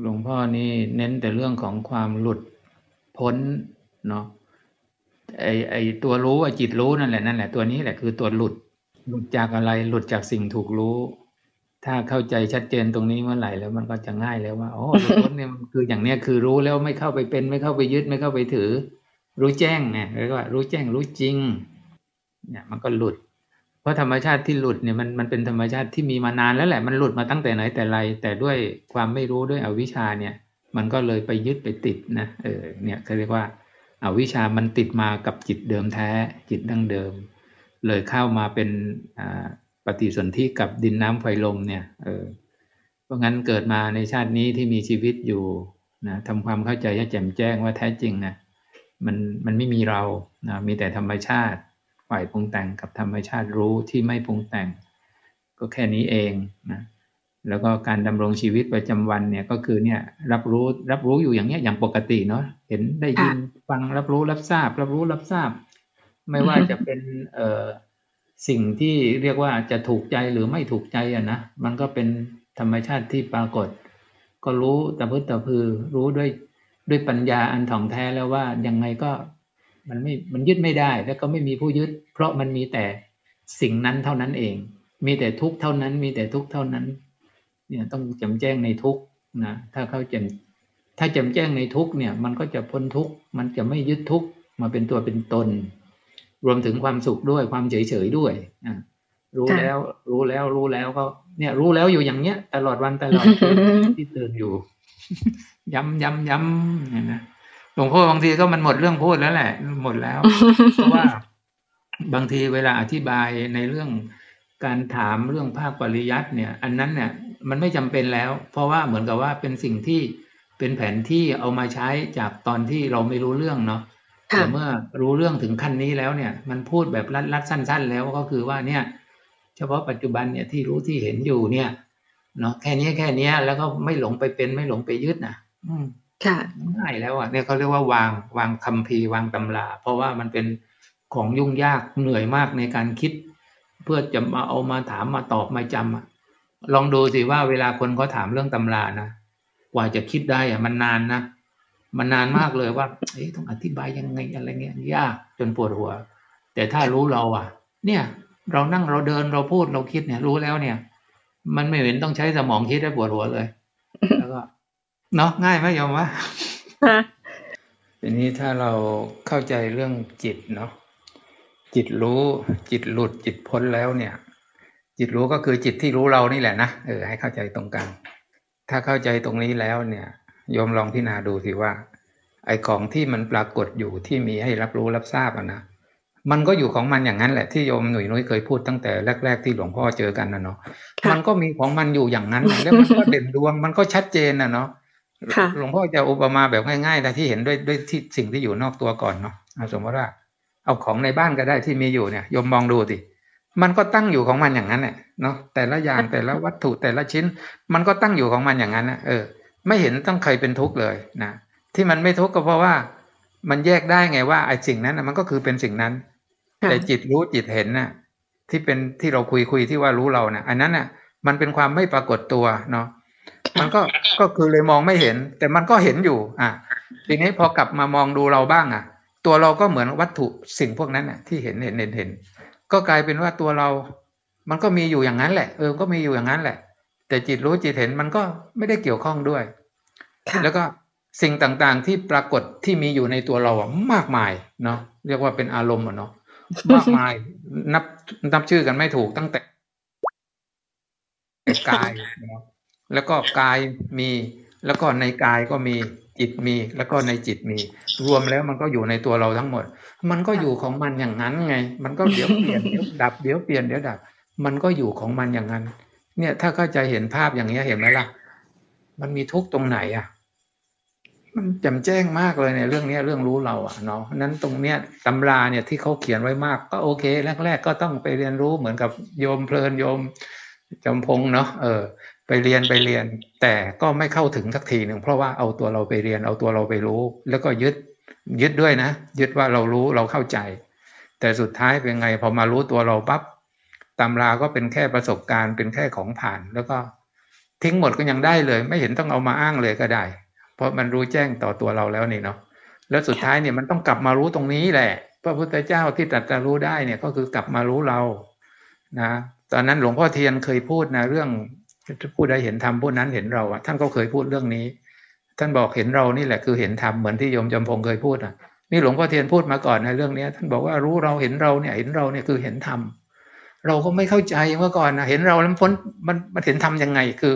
หลวงพ่อนี่เน้นแต่เรื่องของความหลุดพ้นเนาะไอไอตัวรู้ไอจิตรู้นั่นแหละนั่นแหละตัวนี้แหละคือตัวหลุด หลุดจากอะไรหลุดจากสิ่งถูกรู้ ถ้าเข้าใจชัดเจนตรงนี้เมื่อไหร่แล้วมันก็จะง่ายแล้วว่าโอ๋อหลุดพ้นเนี่ยมันคืออย่างเนี้ยคือรู้แล้วไม่เข้าไปเป็น ไม่เข้าไปยึดไม่เข้าไปถือ รู้แจ้งเนี่ยเรียกว่า รู้แจ้งรู้จริง เนี่ย มันก็หลุด เพราะธรรมชาติที่หลุดเนี่ยมันมันเป็นธรรมชาติที่มีมานานแล้วแหละมันหลุดมาตั้งแต่ไหนแต่ไร แต่ด้วยความไม่รู้ด้วยอวิชชาเนี่ย มันก็เลยไปยึดไปติดนะเออเนี่ยเขาเรียกว่าอาวิชามันติดมากับจิตเดิมแท้จิตดั้งเดิม เลยเข้ามาเป็นปฏิสนธิกับดินน้ำไฟลมเนี่ยเออเพราะงั้นเกิดมาในชาตินี้ที่มีชีวิตอยู่นะทำความเข้าใจให้แจ่มแจ้งว่าแท้จริงนะมันมันไม่มีเรานะมีแต่ธรรมชาติ ฝ่ายปรุงแต่งกับธรรมชาติรู้ที่ไม่ปรุงแต่ง ก็แค่นี้เองนะแล้วก็การดำรงชีวิตประจำวันเนี่ยก็คือเนี่ยรับรู้รับรู้อยู่อย่างเนี้ยอย่างปกติเนาะเห็นได้ยินฟังรับรู้รับทราบ รับรู้รับทราบ ไม่ว่าจะเป็นเอ่อสิ่งที่เรียกว่าจะถูกใจหรือไม่ถูกใจอะนะมันก็เป็นธรรมชาติที่ปรากฏ ก็รู้ตะพื้นตะพือรู้ด้วยด้วยปัญญาอันถ่องแท้แล้วว่ายังไงก็ มันไม่มันยึดไม่ได้ แล้วก็ไม่มีผู้ยึด เพราะมันมีแต่สิ่งนั้นเท่านั้นเอง มีแต่ทุกเท่านั้น มีแต่ทุกเท่านั้น เนี่ยต้องจำแจ้งในทุกนะถ้าเขาจำถ้าจำแจ้งในทุกเนี่ย มันก็จะพ้นทุกมันจะไม่ยึดทุกมาเป็นตัวเป็นตน รวมถึงความสุขด้วยความเฉยเฉยด้วยอะรู้แล้ว รู้แล้วรู้แล้วก็เนี่ยรู้แล้วอยู่อย่างเนี้ย ตลอดวันตลอดที่ตื่นอยู่ ย้ำย้ำย้ำเนี่ยนะ หลวงพ่อบางทีก็มันหมดเรื่องพูดแล้วแหละ หมดแล้ว เพราะว่า บางทีเวลาอธิบายในเรื่องการถามเรื่องภาคปริยัติเนี่ย อันนั้นเนี่ย มันไม่จำเป็นแล้ว เพราะว่าเหมือนกับว่าเป็นสิ่งที่เป็นแผนที่เอามาใช้จากตอนที่เราไม่รู้เรื่องเนาะแต่เมื่อรู้เรื่องถึงขั้นนี้แล้วเนี่ย มันพูดแบบรัดๆสั้น ๆ แล้วก็คือว่าเนี่ย เฉพาะปัจจุบันเนี่ยที่รู้ที่เห็นอยู่เนี่ยเนาะแค่นี้แค่นี้แล้วก็ไม่หลงไปเป็นไม่หลงไปยึดนะอืม ค่ะง่ายแล้วอะเนี่ยเขาเรียกว่าวางวางคัมภีร์วางตำราเพราะว่ามันเป็นของยุ่งยากเหนื่อยมากในการคิด เพื่อจะมาเอามาถามมาตอบมาจำอะลองดูสิว่าเวลาคนเขาถามเรื่องตำรานะกว่าจะคิดได้อะมันนานนะมันนานมากเลยว่าเอ๊ะต้องอธิบายยังไงอะไรเงี้ยยากจนปวดหัว แต่ถ้ารู้เราอะ เนี่ย เรานั่งเราเดินเราพูดเราคิดเนี่ย รู้แล้วเนี่ย มันไม่เห็นต้องใช้สมองคิดได้ปวดหัวเลย แล้วก็ เนาะง่ายไหมยอมวะทีนี้ถ้าเราเข้าใจเรื่องจิตเนาะจิตรู้จิตหลุดจิตพ้นแล้วเนี่ย จิตรู้ก็คือจิตที่รู้เรานี่แหละนะเออให้เข้าใจตรงกลางถ้าเข้าใจตรงนี้แล้วเนี่ยโยมลองพิจารณาดูสิว่า ไอ้ของที่มันปรากฏอยู่ที่มีให้รับรู้รับทราบอะนะมันก็อยู่ของมันอย่างนั้นแหละที่โยมหนุ่ยนุ้ยเคยพูดตั้งแต่แรก ๆ ที่หลวงพ่อเจอกันนะเนาะมันก็มีของมันอยู่อย่างนั้น แล้วมันก็เด่นดวงมันก็ชัดเจนนะเนาะ หลวงพ่อจะอุปมาแบบง่ายๆแต่ที่เห็นด้วยด้วยที่สิ่งที่อยู่นอกตัวก่อนเนาะสมมติว่า เอาของในบ้านก็ได้ที่มีอยู่เนี่ยโยมมองดูสิมันก็ตั้งอยู่ของมันอย่างนั้นแหละเนาะแต่ละอย่างแต่ละวัตถุแต่ละชิ้น มันก็ตั้งอยู่ของมันอย่างนั้นนะเออ ไม่เห็นต้องใครเป็นทุกข์เลยนะที่มันไม่ทุกข์ก็เพราะว่า มันแยกได้ไงว่าไอ้สิ่งนั้นมันก็คือเป็นสิ่งนั้น แต่จิตรู้จิตเห็นน่ะ ที่เป็นที่เราคุยคุยที่ว่ารู้เราเนี่ยอันนั้นน่ะ มันเป็นความไม่ปรากฏตัวเนาะ มันก็ก็คือเลยมองไม่เห็น แต่มันก็เห็นอยู่ อะ ทีนี้พอกลับมามองดูเราบ้างอะ ตัวเราก็เหมือนวัตถุสิ่งพวกนั้นน่ะ ที่เห็นเห็นเห็นเห็น ก็กลายเป็นว่าตัวเรา มันก็มีอยู่อย่างนั้นแหละ เออก็มีอยู่อย่างนั้นแหละ แต่จิตรู้จิตเห็นมันก็ไม่ได้เกี่ยวข้องด้วย แล้วก็สิ่งต่างๆที่ปรากฏที่มีอยู่ในตัวเราอะมากมายเนาะเรียกว่าเป็นอารมณ์อะเนาะมากมายนับนับชื่อกันไม่ถูกตั้งแต่กาย แล้วก็กายมี แล้วก็ในกายก็มีจิตมีแล้วก็ในจิตมี รวมแล้วมันก็อยู่ในตัวเราทั้งหมด มันก็อยู่ของมันอย่างนั้นไง มันก็เดี๋ยวเปลี่ยนเดี๋ยวดับเดี๋ยวเปลี่ยนเดี๋ยวดับ มันก็อยู่ของมันอย่างนั้น เนี่ยถ้าเข้าใจเห็นภาพอย่างนี้เห็นไหมล่ะ มันมีทุกตรงไหนอะ มันจำแจ้งมากเลยในเรื่องนี้เรื่องรู้เราอะเนาะนั้นตรงเนี้ยตำราเนี่ยที่เขาเขียนไว้มาก ก็โอเค แรก ๆ ก็ต้องไปเรียนรู้เหมือนกับโยมเพลินโยมจำพงเนาะเออ ไปเรียนไปเรียน แต่ก็ไม่เข้าถึงสักทีหนึ่งเพราะว่าเอาตัวเราไปเรียนเอาตัวเราไปรู้ แล้วก็ยึดยึดด้วยนะ ยึดว่าเรารู้เราเข้าใจ แต่สุดท้ายเป็นไงพอมารู้ตัวเราปับ๊บตำราก็เป็นแค่ประสบการณ์เป็นแค่ของผ่าน แล้วก็ทิ้งหมดก็ยังได้เลย ไม่เห็นต้องเอามาอ้างเลยก็ได้ เพราะมันรู้แจ้งต่อตัวเราแล้วนี่เนาะแล้วสุดท้ายเนี่ยมันต้องกลับมารู้ตรงนี้แหละ พระพุทธเจ้าที่ตรัสรู้ได้เนี่ยก็คือกลับมารู้เรานะตอนนั้นหลวงพ่อเทียนเคยพูดนะเรื่อง ผู้ใดเห็นธรรมผู้นั้นเห็นเราอะท่านก็เคยพูดเรื่องนี้ ท่านบอกเห็นเรานี่แหละคือเห็นธรรมเหมือนที่โยมจำพงเคยพูดอะนี่หลวงพ่อเทียนพูดมาก่อนในเรื่องนี้ท่านบอกว่ารู้เราเห็นเราเนี่ยเห็นเราเนี่ยคือเห็นธรรมเราก็ไม่เข้าใจเมื่อก่อนนะเห็นเราแล้วพ้นมันมันเห็นธรรมยังไงคือ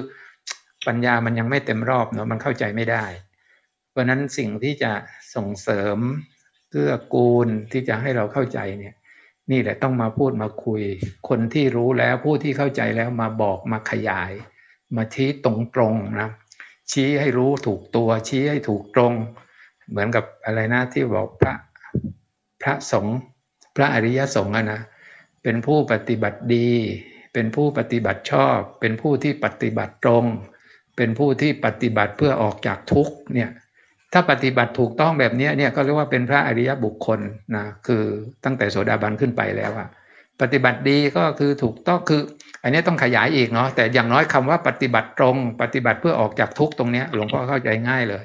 ปัญญามันยังไม่เต็มรอบเนาะมันเข้าใจไม่ได้ เพราะนั้นสิ่งที่จะส่งเสริมเกื้อกูลที่จะให้เราเข้าใจเนี่ย นี่แหละต้องมาพูดมาคุย คนที่รู้แล้วผู้ที่เข้าใจแล้วมาบอกมาขยาย มาชี้ตรงๆนะชี้ให้รู้ถูกตัว ชี้ให้ถูกตรง เหมือนกับอะไรนะที่บอกพระพระสงฆ์พระอริยสงฆ์นะเป็นผู้ปฏิบัติดี เป็นผู้ปฏิบัติชอบ เป็นผู้ที่ปฏิบัติตรง เป็นผู้ที่ปฏิบัติเพื่อออกจากทุกเนี่ย ถ้าปฏิบัติถูกต้องแบบนี้เนี่ยก็เรียกว่าเป็นพระอริยบุคคลนะคือตั้งแต่โสดาบันขึ้นไปแล้วอะปฏิบัติดีก็คือถูกต้องคือ อันนี้ต้องขยายอีกเนาะแต่อย่างน้อยคำว่าปฏิบัติตรง ปฏิบัติเพื่อออกจากทุกตรงเนี้ยหลวงพ่อเข้าใจง่ายเลย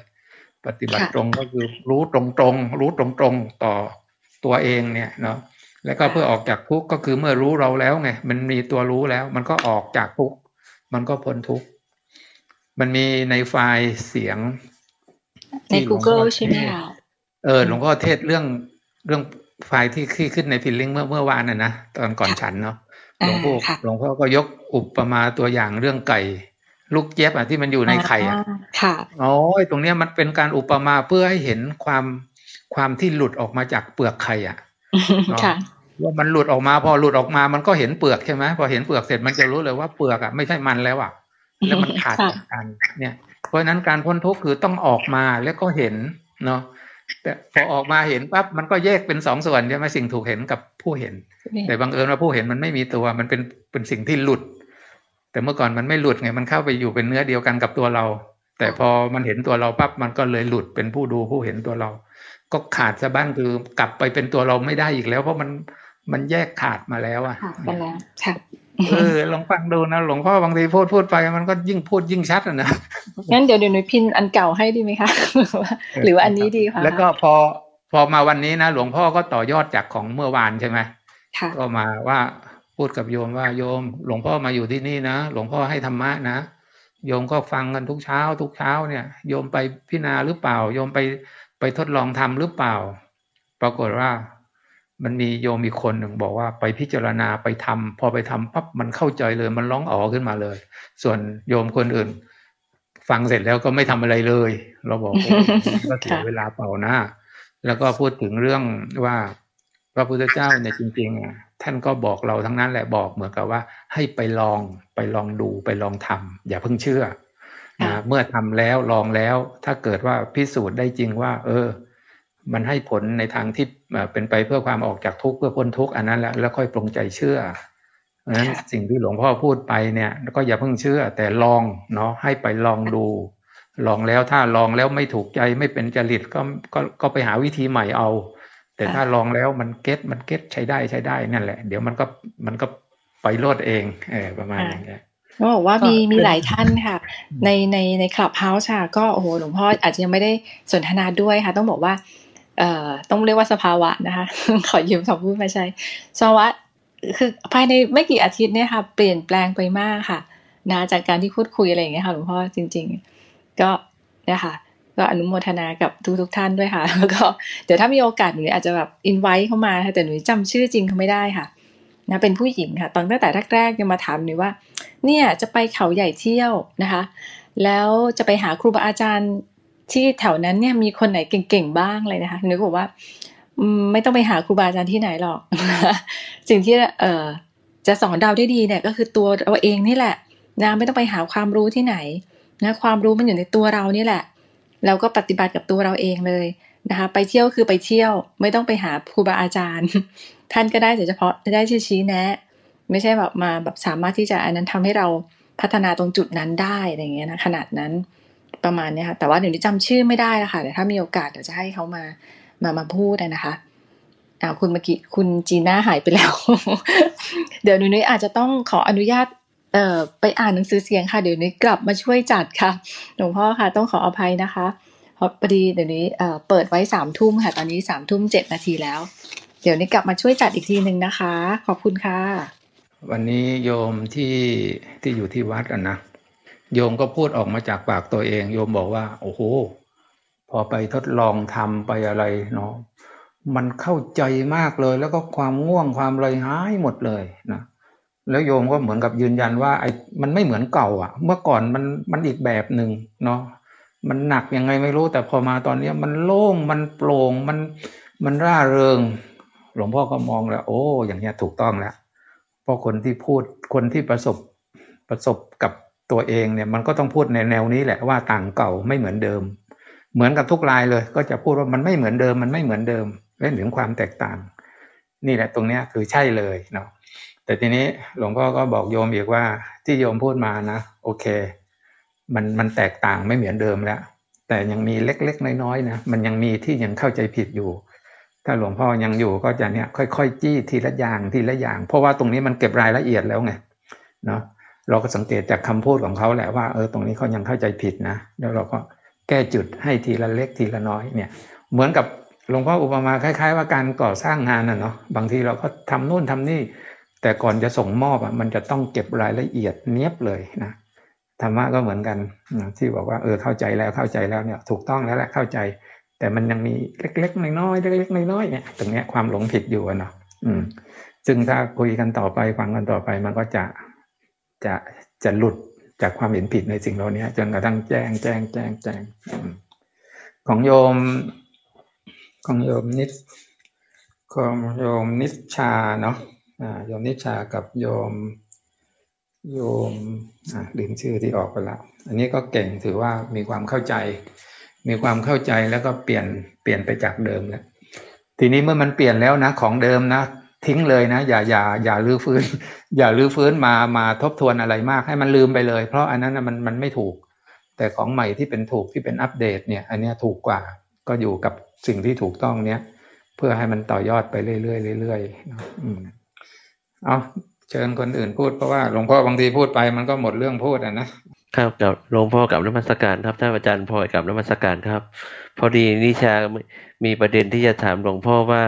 ปฏิบัติตรงก็คือรู้ตรงตรงรู้ตรงตรงต่อตัวเองเนี่ยเนาะแล้วก็เพื่อออกจากทุกก็คือเมื่อรู้เราแล้วไงมันมีตัวรู้แล้ว มันก็ออกจากทุกมันก็พ้นทุกมันมีในไฟล์เสียง ใน Google ใช่ไหมคะเออหลวงพ่อเทศเรื่องเรื่องไฟล์ที่ที่ขึ้นในพิลลิงเมื่อเมื่อวานน่ะนะตอนก่อนฉันเนาะหลวงพ่อหลวงพ่อก็ยกอุปมาตัวอย่างเรื่องไก่ลูกเจี๊ยบอะที่มันอยู่ในไข่อะค่ะโอ้ยตรงเนี้ยมันเป็นการอุปมาเพื่อให้เห็นความความที่หลุดออกมาจากเปลือกไข่อะค่ะว่ามันหลุดออกมาพอหลุดออกมามันก็เห็นเปลือกใช่ไหมพอเห็นเปลือกเสร็จมันจะรู้เลยว่าเปลือกอะไม่ใช่มันแล้วอะ แล้วมันขาดจากกันเนี่ย เพราะนั้นการพ้นทุกข์คือต้องออกมาแล้วก็เห็นเนาะแต่พอออกมาเห็นปั๊บมันก็แยกเป็นสองส่วนใช่ไหมสิ่งถูกเห็นกับผู้เห็น แต่บางเอิญว่าผู้เห็นมันไม่มีตัวมันเป็นเป็นสิ่งที่หลุด แต่เมื่อก่อนมันไม่หลุดไงมันเข้าไปอยู่เป็นเนื้อเดียวกันกับตัวเรา แต่พอมันเห็นตัวเราปั๊บมันก็เลยหลุดเป็นผู้ดูผู้เห็นตัวเรา ก็ขาดซะบ้างคือกลับไปเป็นตัวเราไม่ได้อีกแล้ว เพราะมันมันแยกขาดมาแล้วอะขาดไปแล้วค่ะ เออลองฟังดูนะหลวงพ่อบางทีพูดพูดไปมันก็ยิ่งพูดยิ่งชัดอะนะงั้นเดี๋ยวเดี๋ยวหนูพินอันเก่าให้ดีไหมคะหรือว่าอันนี้ดีคะแล้วก็พอพอมาวันนี้นะหลวงพ่อก็ต่อยอดจากของเมื่อวานใช่ไหมก็มาว่าพูดกับโยมว่าโยม หลวงพ่อมาอยู่ที่นี่นะหลวงพ่อให้ธรรมะนะโยมก็ฟังกันทุกเช้า ทุกเช้าเนี่ย โยมไปพิจารณาหรือเปล่า โยมไปไปทดลองทำหรือเปล่า ปรากฏว่า มันมีโยมอีกคนหนึ่งบอกว่าไปพิจารณาไปทำพอไปทำปั๊บมันเข้าใจเลย มันร้องอ๋อขึ้นมาเลย ส่วนโยมคนอื่น ฟังเสร็จแล้วก็ไม่ทำอะไรเลย เราบอกก็เสียเวลาเปล่านะแล้วก็พูดถึงเรื่องว่าพระพุทธเจ้าเนี่ยจริงๆอะท่านก็บอกเราทั้งนั้นแหละบอกเหมือนกับว่า ให้ไปลองไปลองดูไปลองทำอย่าเพิ่งเชื่อนะเมื่อทำแล้วลองแล้ว ถ้าเกิดว่าพิสูจน์ได้จริงว่า เออ มันให้ผลในทางที่เป็นไปเพื่อความออกจากทุกข์เพื่อพ้นทุกข์อันนั้นแล้วแล้วค่อยปรงใจเชื่อเพราะฉะนั้นสิ่งที่หลวงพ่อพูดไปเนี่ยก็อย่าเพิ่งเชื่อ แต่ลองเนาะให้ไปลองดู ลองแล้วถ้าลองแล้วไม่ถูกใจไม่เป็นจริตก็ก็ก็ไปหาวิธีใหม่เอา แต่ถ้าลองแล้วมัน get มัน get ใช้ได้ใช้ได้นั่นแหละ เดี๋ยวมันก็มันก็ไปโลดเองเออประมาณอย่างเงี้ยก็บอกว่ามีมีหลายท่านค่ะ ในในใน Clubhouse ค่ะ ก็โอ้โหหลวงพ่ออาจจะยังไม่ได้สนทนาด้วยค่ะ ต้องบอกว่าเอ่อ ต้องเรียกว่าสภาวะนะคะ ขอยืมคำพูดมาใช้สภาวะคือภายในไม่กี่อาทิตย์เนี่ยค่ะ เปลี่ยนแปลงไปมากค่ะนะจากการที่พูดคุยอะไรอย่างเงี้ยค่ะหลวงพ่อจริง ๆ ก็เนี่ยค่ะก็อนุโมทนากับทุกทุกท่านด้วยค่ะ แล้วก็เดี๋ยวถ้ามีโอกาสหนูอาจจะแบบอินไว้เข้ามาแต่หนูจำชื่อจริงเขาไม่ได้ค่ะนะเป็นผู้หญิงค่ะ ตอนตั้งแต่แรกๆยังมาถามหนูว่า เนี่ยจะไปเขาใหญ่เที่ยวนะคะ แล้วจะไปหาครูบาอาจารย์ ที่แถวนั้นเนี่ยมีคนไหนเก่งๆบ้างเลยนะคะนึกบอกว่าไม่ต้องไปหาครูบาอาจารย์ที่ไหนหรอก สิ่งที่เอ่อจะสอนเราได้ดีเนี่ยก็คือตัวเราเองนี่แหละนะไม่ต้องไปหาความรู้ที่ไหนนะความรู้มันอยู่ในตัวเรานี่แหละ เราก็ปฏิบัติกับตัวเราเองเลยนะคะ ไปเที่ยวคือไปเที่ยว ไม่ต้องไปหาครูบาอาจารย์ ท่านก็ได้แต่เฉพาะได้ชี้แนะ ไม่ใช่แบบมาแบบสามารถที่จะอันนั้นทำให้เราพัฒนาตรงจุดนั้นได้อะไรเงี้ยนะขนาดนั้น ประมาณนี้ค่ะ แต่ว่าเดี๋ยวนี้จำชื่อไม่ได้ละค่ะแต่ถ้ามีโอกาสเดี๋ยวจะให้เขามามามาพูดนะคะอ่าคุณเมื่อกี้คุณจีน่าหายไปแล้ว เดี๋ยวหนูนุ้ยอาจจะต้องขออนุญาตเอ่อไปอ่านหนังสือเสียงค่ะ เดี๋ยวนี้กลับมาช่วยจัดค่ะหลวงพ่อค่ะ ต้องขออภัยนะคะเพราะพอดีเดี๋ยวนี้เอ่อเปิดไว้สามทุ่มค่ะ ตอนนี้สามทุ่มเจ็ดนาทีแล้ว เดี๋ยวนี้กลับมาช่วยจัดอีกทีหนึ่งนะคะ ขอบคุณค่ะ วันนี้โยมที่ที่อยู่ที่วัดกันนะ โยมก็พูดออกมาจากปากตัวเอง โยมบอกว่า โอ้โห พอไปทดลองทำไปอะไรเนาะมันเข้าใจมากเลย แล้วก็ความง่วงความเลยหายหมดเลยนะแล้วโยมก็เหมือนกับยืนยันว่าไอ้มันไม่เหมือนเก่าอะ เมื่อก่อนมันมันอีกแบบหนึ่งเนาะมันหนักยังไงไม่รู้ แต่พอมาตอนนี้มันโล่งมันโปร่งมันมันร่าเริง หลวงพ่อก็มองแล้ว โอ้อย่างเนี้ยถูกต้องแล้วเพราะคนที่พูดคนที่ประสบประสบกับ ตัวเองเนี่ยมันก็ต้องพูดในแนวนี้แหละว่าต่างเก่าไม่เหมือนเดิม เหมือนกับทุกรายเลย ก็จะพูดว่ามันไม่เหมือนเดิม มันไม่เหมือนเดิมเรื่องถึงความแตกต่าง นี่แหละตรงเนี้ยคือใช่เลยเนาะแต่ทีนี้หลวงพ่อก็บอกโยมอีกว่าที่โยมพูดมานะโอเค มันมันแตกต่างไม่เหมือนเดิมแล้ว แต่ยังมีเล็กๆน้อยๆนะมันยังมีที่ยังเข้าใจผิดอยู่ ถ้าหลวงพ่อยังอยู่ก็จะเนี่ยค่อยๆจี้ทีละอย่างทีละอย่าง เพราะว่าตรงนี้มันเก็บรายละเอียดแล้วไงเนาะ เราก็สังเกตจากคำพูดของเขาแหละว่าเออตรงนี้เขายังเข้าใจผิดนะแล้วเราก็แก้จุดให้ทีละเล็กทีละน้อยเนี่ย เหมือนกับหลวงพ่ออุปมาคล้าย ๆ ว่าการก่อสร้างงานน่ะเนาะบางทีเราก็ทำนู่นทำนี่ แต่ก่อนจะส่งมอบอะมันจะต้องเก็บรายละเอียดเนียบเลยนะธรรมะก็เหมือนกันที่บอกว่าเออเข้าใจแล้วเข้าใจแล้วเนี่ยถูกต้องแล้วแหละเข้าใจ แต่มันยังมีเล็กๆน้อยๆเล็กๆน้อยๆเนี่ยตรงเนี้ยความหลงผิดอยู่เนาะอืมซึ่งถ้าคุยกันต่อไปฟังกันต่อไปมันก็จะ จะจะหลุดจากความเห็นผิดในสิ่งเหล่านี้จนกระทั่งแจ้งแจ้งแจ้งแจ้งของโยม ของโยมนิดของโยมนิชชาเนาะโยมนิชากับโยมโยมลืมชื่อที่ออกไปแล้ว อันนี้ก็เก่งถือว่ามีความเข้าใจ มีความเข้าใจแล้วก็เปลี่ยนเปลี่ยนไปจากเดิมแล้วทีนี้เมื่อมันเปลี่ยนแล้วนะ ของเดิมนะ ทิ้งเลยนะ อย่าอย่าอย่าลื้อฟื้น อย่าลื้อฟื้นมามาทบทวนอะไรมากให้มันลืมไปเลย เพราะอันนั้นมันมันไม่ถูก แต่ของใหม่ที่เป็นถูกที่เป็นอัปเดตเนี่ย อันนี้ถูกกว่าก็อยู่กับสิ่งที่ถูกต้องเนี้ยเพื่อให้มันต่อยอดไปเรื่อยๆเรื่อยๆอืมเอาเชิญคนอื่นพูดเพราะว่าหลวงพ่อบางทีพูดไปมันก็หมดเรื่องพูดอะนะครับกับหลวงพ่อกับนมัสการครับท่านอาจารย์พลอยกับนมัสการครับ พอดีนิชามีประเด็นที่จะถามหลวงพ่อว่า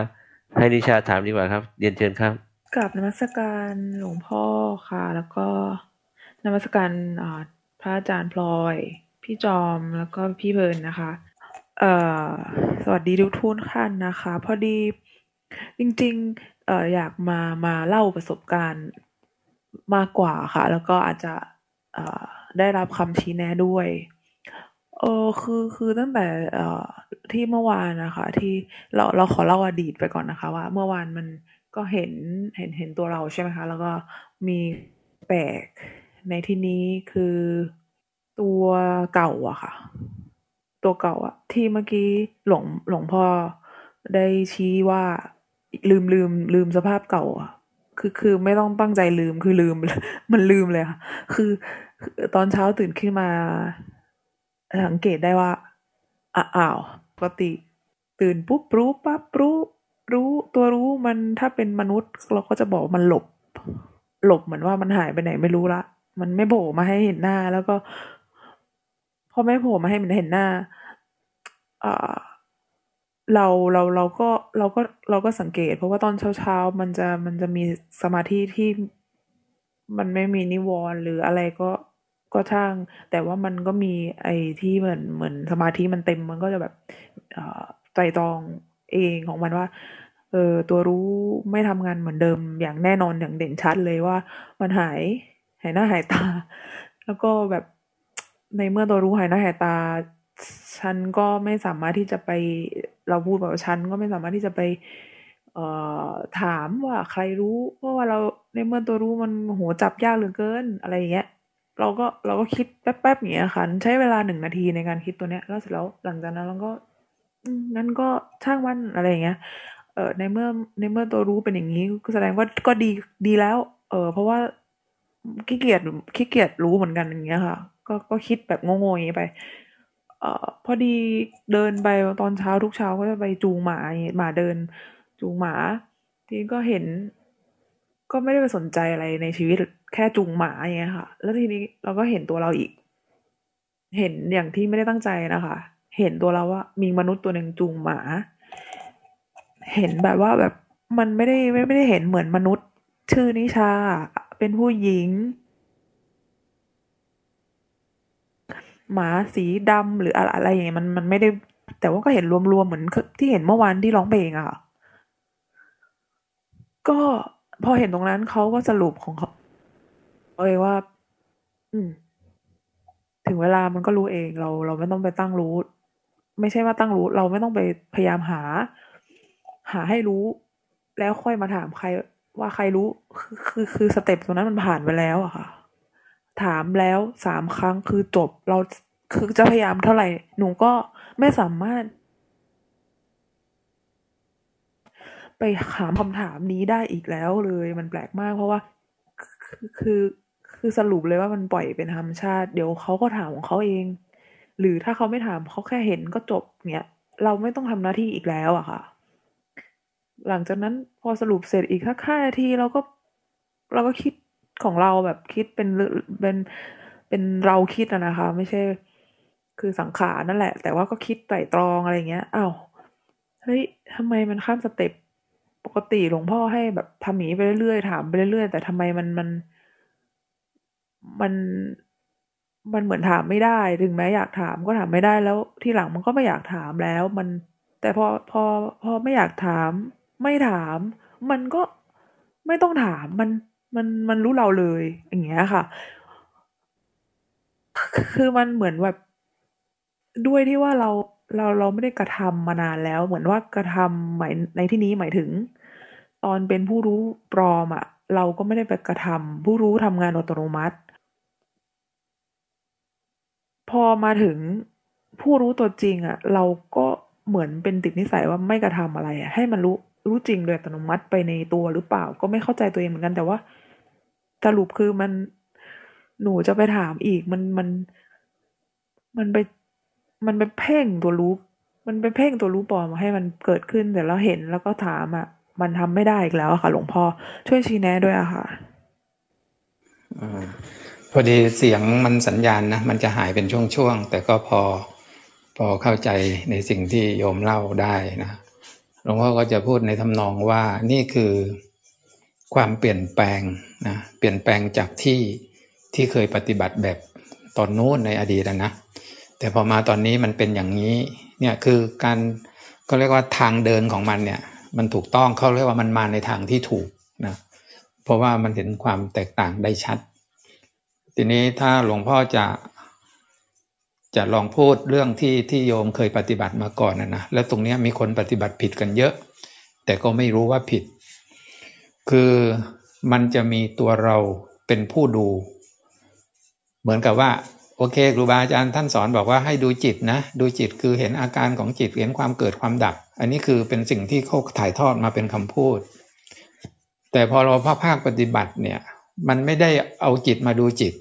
ให้นิชาถามดีกว่าครับเรียนเชิญครับกลับนมัสการหลวงพ่อค่ะ แล้วก็นมัสการพระอาจารย์พลอย พี่จอมแล้วก็พี่เบิร์นนะคะ เอ่อ สวัสดีทุกทุนท่านนะคะ พอดีจริง ๆ เอ่ออยากมามาเล่าประสบการณ์มากกว่าค่ะ แล้วก็อาจจะเอ่อได้รับคำชี้แนะด้วย เออคือคือตั้งแต่เอ่อที่เมื่อวานนะคะ ที่เราเราขอเล่าอดีตไปก่อนนะคะ ว่า เมื่อวานมันก็เห็นเห็นเห็นตัวเราใช่ไหมคะ แล้วก็มีแปลกในที่นี้คือตัวเก่าอะค่ะ ตัวเก่าอะที่เมื่อกี้หลวงหลวงพ่อได้ชี้ว่าลืมลืมลืมสภาพเก่าอะคือคือไม่ต้องตั้งใจลืมคือลืม มันลืมเลยค่ะ คือตอนเช้าตื่นขึ้นมา สังเกตได้ว่าอ้าวปกติ ตื่นปุ๊บรู้ปั๊บรู้ รู้ตัวรู้มันถ้าเป็นมนุษย์ เราก็จะบอกมันหลบ หลบเหมือนว่ามันหายไปไหนไม่รู้ละ มันไม่โผล่มาให้เห็นหน้า แล้วก็พอไม่โผล่มาให้มันเห็นหน้าอ่าเราเราเราก็เราก็เราก็สังเกต เพราะว่าตอนเช้าเช้ามันจะมันจะมีสมาธิที่มันไม่มีนิวรณ์หรืออะไรก็ ก็ช่าง แต่ว่ามันก็มีไอ้ที่เหมือนเหมือนสมาธิมันเต็มมันก็จะแบบใจตองเองของมันว่าเออตัวรู้ไม่ทำงานเหมือนเดิมอย่างแน่นอนอย่างเด่นชัดเลยว่า มันหายหายหน้าหายตา แล้วก็แบบในเมื่อตัวรู้หายหน้าหายตา ฉันก็ไม่สามารถที่จะไปเราพูดแบบฉันก็ไม่สามารถที่จะไป เอ่อถามว่าใครรู้เพราะว่าเราในเมื่อตัวรู้มันโหจับยากเหลือเกินอะไรอย่างเงี้ย เราก็เราก็คิดแป๊บๆอย่างเงี้ยค่ะใช้เวลาหนึ่งนาทีในการคิดตัวเนี้ยแล้วเสร็จแล้วหลังจากนั้นเราก็งั้นก็ช่างมันอะไรอย่างเงี้ย เออในเมื่อในเมื่อตัวรู้เป็นอย่างนี้ก็แสดงว่าก็ดีดีแล้ว เออเพราะว่าขี้เกียจขี้เกียจรู้เหมือนกันอย่างเงี้ยค่ะ ก็ก็คิดแบบโง่ๆอย่างนี้ไป เอ่อพอดีเดินไปตอนเช้าทุกเช้าก็จะไปจูงหมาหมาเดิน จูงหมา ทีก็เห็น ก็ไม่ได้ไปสนใจอะไรในชีวิตแค่จูงหมาอย่างเงี้ยค่ะ แล้วทีนี้เราก็เห็นตัวเราอีก เห็นอย่างที่ไม่ได้ตั้งใจนะคะ เห็นตัวเราว่ามีมนุษย์ตัวหนึ่งจูงหมา เห็นแบบว่าแบบมันไม่ได้ไม่ไม่ได้เห็นเหมือนมนุษย์ ชื่อนิชา เป็นผู้หญิง หมาสีดำหรืออะไรอะไรอย่างเงี้ยมันมันไม่ได้ แต่ว่าก็เห็นรวมๆเหมือนที่เห็นเมื่อวานที่ร้องเพลงอะค่ะก็ พอเห็นตรงนั้นเขาก็สรุปของเขาเองว่า อืม ถึงเวลามันก็รู้เองเรา เราไม่ต้องไปตั้งรู้ ไม่ใช่ว่าตั้งรู้ เราไม่ต้องไปพยายามหา หาให้รู้ แล้วค่อยมาถามใคร ว่าใครรู้ คือคือคือสเต็ปตรงนั้นมันผ่านไปแล้วอะค่ะ ถามแล้วสามครั้งคือจบเราคือจะพยายามเท่าไหร่ หนูก็ไม่สามารถ ไปถามคำถามนี้ได้อีกแล้วเลยมันแปลกมากเพราะว่าคือคือสรุปเลยว่ามันปล่อยเป็นธรรมชาติ เดี๋ยวเขาก็ถามของเขาเอง หรือถ้าเขาไม่ถามเขาแค่เห็นก็จบเนี้ยเราไม่ต้องทำหน้าที่อีกแล้วอะค่ะ หลังจากนั้นพอสรุปเสร็จอีกสักห้านาทีเราก็เราก็คิดของเราแบบคิดเป็นเป็นเป็นเราคิดอะนะคะ ไม่ใช่ คือสังขารนั่นแหละ แต่ว่าก็คิดไตร่ตรองอะไรเงี้ยอ้าวเฮ้ยทำไมมันข้ามสเต็ป ปกติหลวงพ่อให้แบบทำหนีไปเรื่อยๆถามไปเรื่อยๆแต่ทำไมมันมัน มันมันเหมือนถามไม่ได้ถึงแม้อยากถามก็ถามไม่ได้แล้ว ที่หลังมันก็ไม่อยากถามแล้ว มัน แต่พอพอพอไม่อยากถาม ไม่ถาม มันก็ไม่ต้องถามมันมันมันรู้เราเลย อย่างเงี้ยค่ะ คือมันเหมือนแบบด้วยที่ว่าเรา เราเราไม่ได้กระทำมานานแล้ว เหมือนว่ากระทำหมายในที่นี้หมายถึง ตอนเป็นผู้รู้ปลอมอะ่ะ เราก็ไม่ได้ไปกระทำผู้รู้ทำงานอัตโนมัติ พอมาถึงผู้รู้ตัวจริงอะ่ะ เราก็เหมือนเป็นติดนิสัยว่าไม่กระทำอะไรอะ่ะ ให้มันรู้รู้จริงโดยอัตโนมัติไปในตัวหรือเปล่า ก็ไม่เข้าใจตัวเองเหมือนกันแต่ว่าสรุปคือมันหนูจะไปถามอีกมันมัน มันไป มันไปเพ่งตัวรู้ มันไปเพ่งตัวรู้ปลอมมาให้มันเกิดขึ้นแต่เราเห็นแล้วก็ถามอะ มันทำไม่ได้อีกแล้วค่ะ หลวงพ่อช่วยชี้แนะด้วยอะค่ะอพอดีเสียงมันสัญญาณนะมันจะหายเป็นช่วงๆแต่ก็พอพอเข้าใจในสิ่งที่โยมเล่าได้นะหลวงพ่อก็จะพูดในทำนองว่านี่คือความเปลี่ยนแปลงนะเปลี่ยนแปลงจากที่ที่เคยปฏิบัติแบบตอนนู้นในอดีตนะ แต่พอมาตอนนี้มันเป็นอย่างนี้เนี่ยคือการก็เรียกว่าทางเดินของมันเนี่ย มันถูกต้องเขาเรียกว่ามันมาในทางที่ถูกนะเพราะว่ามันเห็นความแตกต่างได้ชัด ทีนี้ถ้าหลวงพ่อจะจะลองพูดเรื่องที่ที่โยมเคยปฏิบัติมาก่อนนะนะแล้วตรงนี้มีคนปฏิบัติผิดกันเยอะ แต่ก็ไม่รู้ว่าผิด คือมันจะมีตัวเราเป็นผู้ดู เหมือนกับว่า โอเคครูบาอาจารย์ท่านสอนบอกว่าให้ดูจิตนะ ดูจิตคือเห็นอาการของจิตเห็นความเกิดความดับ อันนี้คือเป็นสิ่งที่เขาถ่ายทอดมาเป็นคำพูด แต่พอเราภาคภาคปฏิบัติเนี่ย มันไม่ได้เอาจิตมาดูจิต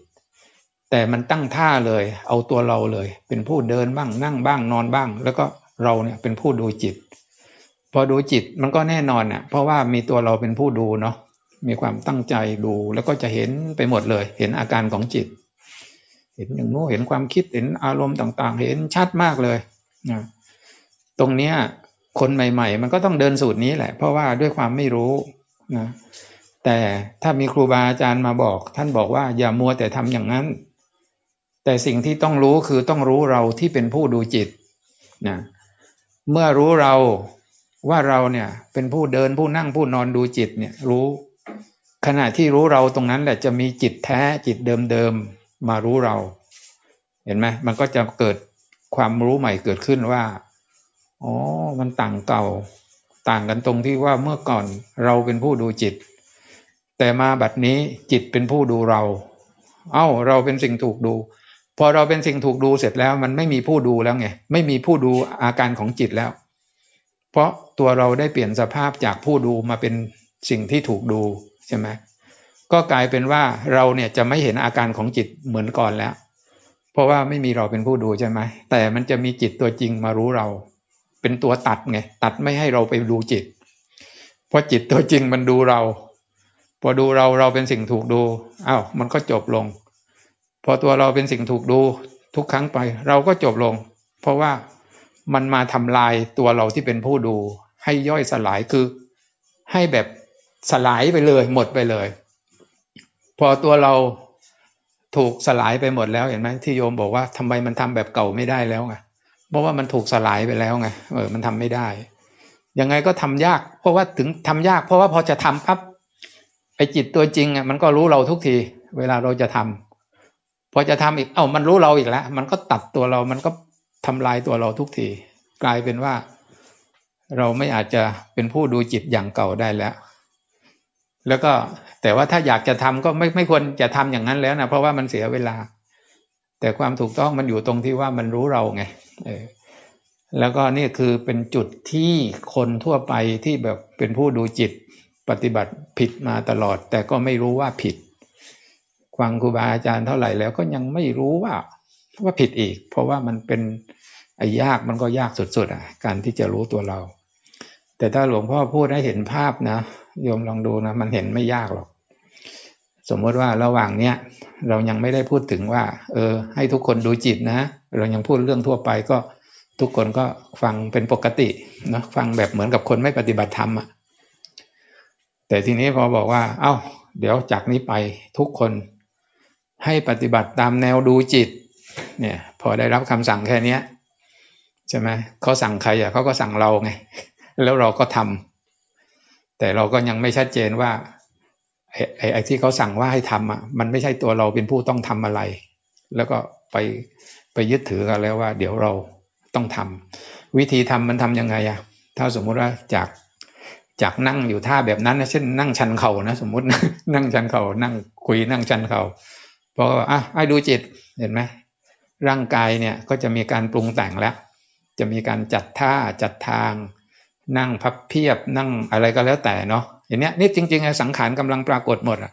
แต่มันตั้งท่าเลย เอาตัวเราเลย เป็นผู้เดินบ้างนั่งบ้างนอนบ้าง แล้วก็เราเนี่ยเป็นผู้ดูจิต พอดูจิตมันก็แน่นอนเน่ะเพราะว่ามีตัวเราเป็นผู้ดูเนาะมีความตั้งใจดูแล้วก็จะเห็นไปหมดเลย เห็นอาการของจิต ห็นอย่างโน้เห็นความคิดเห็นอารมณ์ต่างๆ เห็นชัดมากเลยนะตรงเนี้ยคนใหม่ ๆ มันก็ต้องเดินสูตรนี้แหละ เพราะว่าด้วยความไม่รู้นะแต่ถ้ามีครูบาอาจารย์มาบอก ท่านบอกว่าอย่ามัวแต่ทำอย่างนั้น แต่สิ่งที่ต้องรู้คือต้องรู้เราที่เป็นผู้ดูจิตนะเมื่อรู้เราว่าเราเนี่ยเป็นผู้เดินผู้นั่งผู้นอนดูจิตเนี่ยรู้ ขณะที่รู้เราตรงนั้นแหละจะมีจิตแท้จิตเดิม มารู้เรา เห็นไหมมันก็จะเกิดความรู้ใหม่เกิดขึ้นว่าอ๋อมันต่างเก่า ต่างกันตรงที่ว่าเมื่อก่อนเราเป็นผู้ดูจิต แต่มาบัดนี้จิตเป็นผู้ดูเรา เอา้า เราเป็นสิ่งถูกดู พอเราเป็นสิ่งถูกดูเสร็จแล้ว มันไม่มีผู้ดูแล้วไงไม่มีผู้ดูอาการของจิตแล้ว เพราะตัวเราได้เปลี่ยนสภาพจากผู้ดูมาเป็นสิ่งที่ถูกดูใช่ไหม ก็กลายเป็นว่าเราเนี่ยจะไม่เห็นอาการของจิตเหมือนก่อนแล้ว เพราะว่าไม่มีเราเป็นผู้ดูใช่ไหมแต่มันจะมีจิตตัวจริงมารู้เรา เป็นตัวตัดไงตัดไม่ให้เราไปดูจิตเพราะจิตตัวจริงมันดูเรา พอดูเราเราเป็นสิ่งถูกดูอ้าวมันก็จบลง พอตัวเราเป็นสิ่งถูกดู ทุกครั้งไป เราก็จบลง เพราะว่ามันมาทำลายตัวเราที่เป็นผู้ดู ให้ย่อยสลายคือ ให้แบบสลายไปเลย หมดไปเลย พอตัวเราถูกสลายไปหมดแล้วเห็นไหมที่โยมบอกว่าทำไมมันทำแบบเก่าไม่ได้แล้วไงเพราะว่ามันถูกสลายไปแล้วไงเออมันทำไม่ได้ยังไงก็ทำยาก เพราะว่าถึงทำยาก เพราะว่าพอจะทำปั๊บไอจิตตัวจริงอะมันก็รู้เราทุกที เวลาเราจะทำพอจะทำอีก เอ้ามันรู้เราอีกแล้วมันก็ตัดตัวเรา มันก็ทำลายตัวเราทุกที กลายเป็นว่า เราไม่อาจจะเป็นผู้ดูจิตอย่างเก่าได้แล้ว แล้วก็แต่ว่าถ้าอยากจะทำก็ไม่ไม่ควรจะทำอย่างนั้นแล้วนะเพราะว่ามันเสียเวลา แต่ความถูกต้องมันอยู่ตรงที่ว่ามันรู้เราไงเออแล้วก็นี่คือเป็นจุดที่คนทั่วไปที่แบบเป็นผู้ดูจิตปฏิบัติผิดมาตลอด แต่ก็ไม่รู้ว่าผิดฟังครูบาอาจารย์เท่าไหร่แล้วก็ยังไม่รู้ว่าว่าผิดอีก เพราะว่ามันเป็นไอ้ยากมันก็ยากสุดๆอะการที่จะรู้ตัวเรา แต่ถ้าหลวงพ่อพูดให้เห็นภาพนะ โยมลองดูนะมันเห็นไม่ยากหรอก สมมติว่าระหว่างเนี้ยเรายังไม่ได้พูดถึงว่า เออ ให้ทุกคนดูจิตนะ เรายังพูดเรื่องทั่วไปก็ทุกคนก็ฟังเป็นปกตินะฟังแบบเหมือนกับคนไม่ปฏิบัติธรรมอะแต่ทีนี้พอบอกว่า เอา้า เดี๋ยวจากนี้ไปทุกคนให้ปฏิบัติตามแนวดูจิต เนี่ย พอได้รับคำสั่งแค่นี้ใช่ไหมเขาสั่งใครอะเขาก็สั่งเราไง แล้วเราก็ทำ แต่เราก็ยังไม่ชัดเจนว่าไอ้ไอ้ที่เขาสั่งว่าให้ทำอะมันไม่ใช่ตัวเราเป็นผู้ต้องทำอะไร แล้วก็ไปไปยึดถือกันแล้วว่า เดี๋ยวเราต้องทำวิธีทำมันทํำยังไงอะถ้าสมมุติว่าจากจากนั่งอยู่ท่าแบบนั้นนะเช่นนั่งชันเข่านะสมมุตินั่งชันเข่านั่งคุยนั่งชันเขา่าพออะไอ้ดูจิตเห็นไหมร่างกายเนี่ยก็จะมีการปรุงแต่งแล้ว จะมีการจัดท่าจัดทาง นั่งพับเพียบนั่งอะไรก็แล้วแต่เนาะอย่างเนี้ยนี่จริงๆสังขารกำลังปรากฏหมดอะ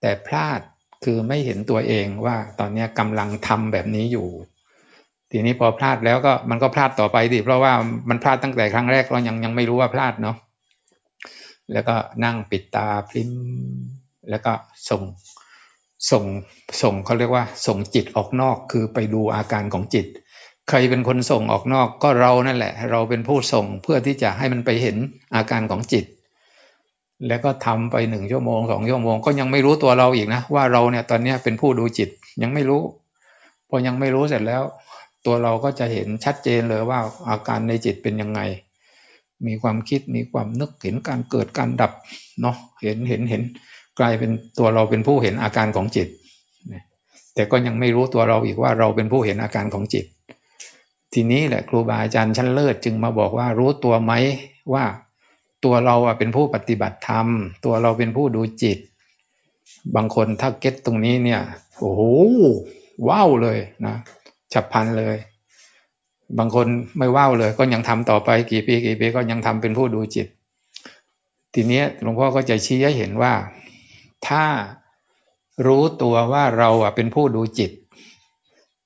แต่พลาดคือไม่เห็นตัวเองว่าตอนนี้กำลังทำแบบนี้อยู่ ทีนี้พอพลาดแล้วก็มันก็พลาดต่อไปดิเพราะว่ามันพลาดตั้งแต่ครั้งแรกเรายังยังไม่รู้ว่าพลาดเนาะแล้วก็นั่งปิดตาพลิ้มแล้วก็ส่งส่งส่งเขาเรียกว่า ส่งจิตออกนอกคือไปดูอาการของจิต ใครเป็นคนส่งออกนอกก็เรานั่นแหละ เราเป็นผู้ส่งเพื่อที่จะให้มันไปเห็นอาการของจิต แล้วก็ทำไปหนึ่งชั่วโมงสองชั่วโมงก็ยังไม่รู้ตัวเราอีกนะ ว่าเราเนี่ยตอนนี้เป็นผู้ดูจิตยังไม่รู้ พอยังไม่รู้เสร็จแล้ว ตัวเราก็จะเห็นชัดเจนเลยว่าอาการในจิตเป็นยังไง มีความคิดมีความนึกเห็นการเกิดการดับเนาะเห็นเห็นเห็นกลายเป็นตัวเราเป็นผู้เห็นอาการของจิตแต่ก็ยังไม่รู้ตัวเราอีกว่าเราเป็นผู้เห็นอาการของจิต ทีนี้แหละครูบาอาจารย์ชั้นเลิศจึงมาบอกว่ารู้ตัวไหมว่าตัวเราเป็นผู้ปฏิบัติธรรม ตัวเราเป็นผู้ดูจิต บางคนถ้าเก็ตตรงนี้เนี่ย โอ้โหว้าวเลยนะฉับพลันเลย บางคนไม่ว่าวเลย ก็ยังทำต่อไปกี่ปีกี่ปีก็ยังทำเป็นผู้ดูจิต ทีนี้หลวงพ่อก็จะชี้ให้เห็นว่า ถ้ารู้ตัวว่าเราเป็นผู้ดูจิต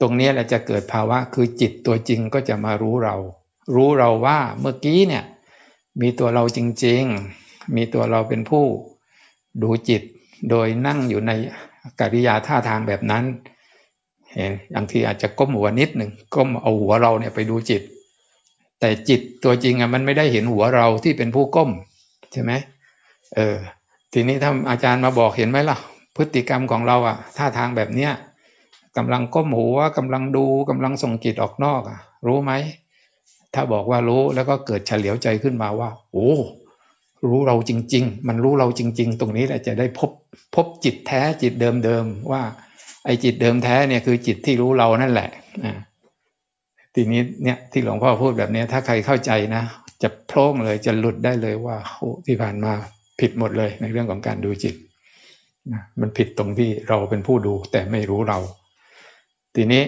ตรงนี้แหละจะเกิดภาวะคือจิตตัวจริงก็จะมารู้เรา รู้เราว่าเมื่อกี้เนี่ยมีตัวเราจริง ๆ มีตัวเราเป็นผู้ดูจิตโดยนั่งอยู่ในกิริยาท่าทางแบบนั้น เห็นบางทีอาจจะก้มหัวนิดหนึ่งก้มเอาหัวเราเนี่ยไปดูจิต แต่จิตตัวจริงอะมันไม่ได้เห็นหัวเราที่เป็นผู้ก้มใช่ไหมเออทีนี้ถ้าอาจารย์มาบอกเห็นไหมล่ะ พฤติกรรมของเราอะท่าทางแบบเนี้ย กำลังก้มหัวกำลังดูกำลังส่งจิตออกนอกอะ รู้ไหม ถ้าบอกว่ารู้แล้วก็เกิดเฉลียวใจขึ้นมาว่า โอ้รู้เราจริง ๆ มันรู้เราจริง ๆ ตรงนี้แหละจะได้พบพบจิตแท้จิตเดิมๆว่า ไอ้จิตเดิมแท้เนี่ยคือจิตที่รู้เรานั่นแหละทีนี้เนี่ยที่หลวงพ่อพูดแบบนี้ถ้าใครเข้าใจนะ จะโพล่งเลยจะหลุดได้เลยว่าโอ้ที่ผ่านมาผิดหมดเลยในเรื่องของการดูจิตนะมันผิดตรงที่เราเป็นผู้ดูแต่ไม่รู้เรา ทีนี้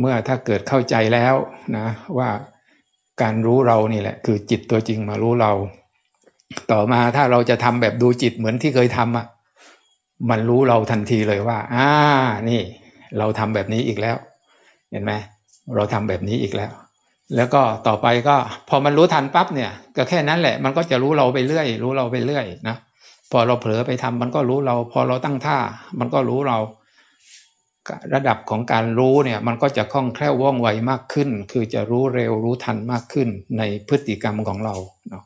เมื่อถ้าเกิดเข้าใจแล้วนะว่าการรู้เรานี่แหละ คือจิตตัวจริงมารู้เรา ต่อมาถ้าเราจะทำแบบดูจิตเหมือนที่เคยทำอะมันรู้เราทันทีเลยว่าอ่านี่ เราทำแบบนี้อีกแล้ว เห็นไหมเราทำแบบนี้อีกแล้ว แล้วก็ต่อไปก็ พอมันรู้ทันปั๊บเนี่ย ก็แค่นั้นแหละ มันก็จะรู้เราไปเรื่อย รู้เราไปเรื่อยนะพพอเราเผลอไปทำมันก็รู้เรา พอเราตั้งท่า มันก็รู้เรา ระดับของการรู้เนี่ยมันก็จะคล่องแคล่วว่องไวมากขึ้น คือจะรู้เร็วรู้ทันมากขึ้นในพฤติกรรมของเราเนาะ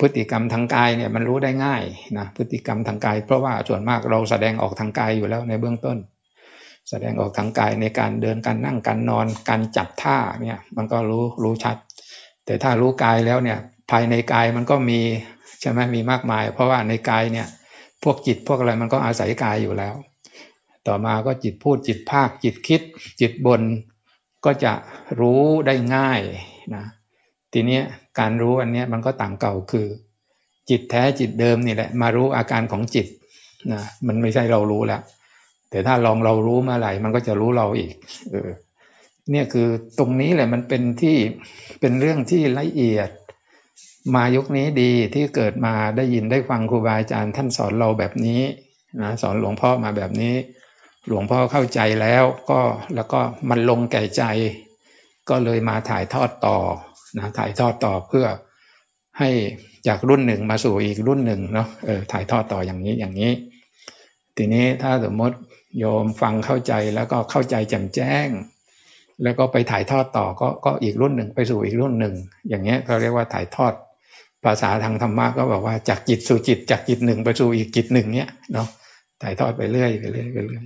พฤติกรรมทางกายเนี่ยมันรู้ได้ง่ายนะพฤติกรรมทางกาย เพราะว่าส่วนมากเราแสดงออกทางกายอยู่แล้วในเบื้องต้น แสดงออกทางกายในการเดินการนั่งการนอน การจับท่าเนี่ยมันก็รู้รู้ชัด แต่ถ้ารู้กายแล้วเนี่ยภายในกายมันก็มีใช่ไหมมีมากมาย เพราะว่าในกายเนี่ยพวกจิตพวกอะไรมันก็อาศัยกายอยู่แล้ว ต่อมาก็จิตพูดจิตภาคจิตคิด จิตบนก็จะรู้ได้ง่ายนะทีนี้การรู้อันนี้มันก็ต่างเก่าคือ จิตแท้จิตเดิมนี่แหละ มารู้อาการของจิตนะมันไม่ใช่เรารู้แล้วแต่ถ้าลองเรารู้เมื่อไหร่มันก็จะรู้เราอีก เออ เนี่ยคือตรงนี้แหละมันเป็นที่เป็นเรื่องที่ละเอียด มายุคนี้ดีที่เกิดมาได้ยินได้ฟังครูบาอาจารย์ท่านสอนเราแบบนี้นะสอนหลวงพ่อมาแบบนี้ หลวงพ่อเข้าใจแล้วก็แล้วก็มันลงแก่ใจ ก็เลยมาถ่ายทอดต่อนะถ่ายทอดต่อเพื่อให้จากรุ่นหนึ่งมาสู่อีกรุ่นหนึ่งเนาะเออถ่ายทอดต่ออย่างนี้อย่างนี้ ทีนี้ถ้าสมมติโยมฟังเข้าใจแล้วก็เข้าใจแจ่มแจ้ง แล้วก็ไปถ่ายทอดต่อก็ก็อีกรุ่นหนึ่งไปสู่อีกรุ่นหนึ่ง อย่างเงี้ยเขาเรียกว่าถ่ายทอด ภาษาทางธรรมะก็บอกว่าจากจิตสู่จิตจากจิตหนึ่งไปสู่อีกจิตหนึ่งเนี้ยเนาะ ถ่ายทอดไปเรื่อยไปเรื่อยไปเรื่อย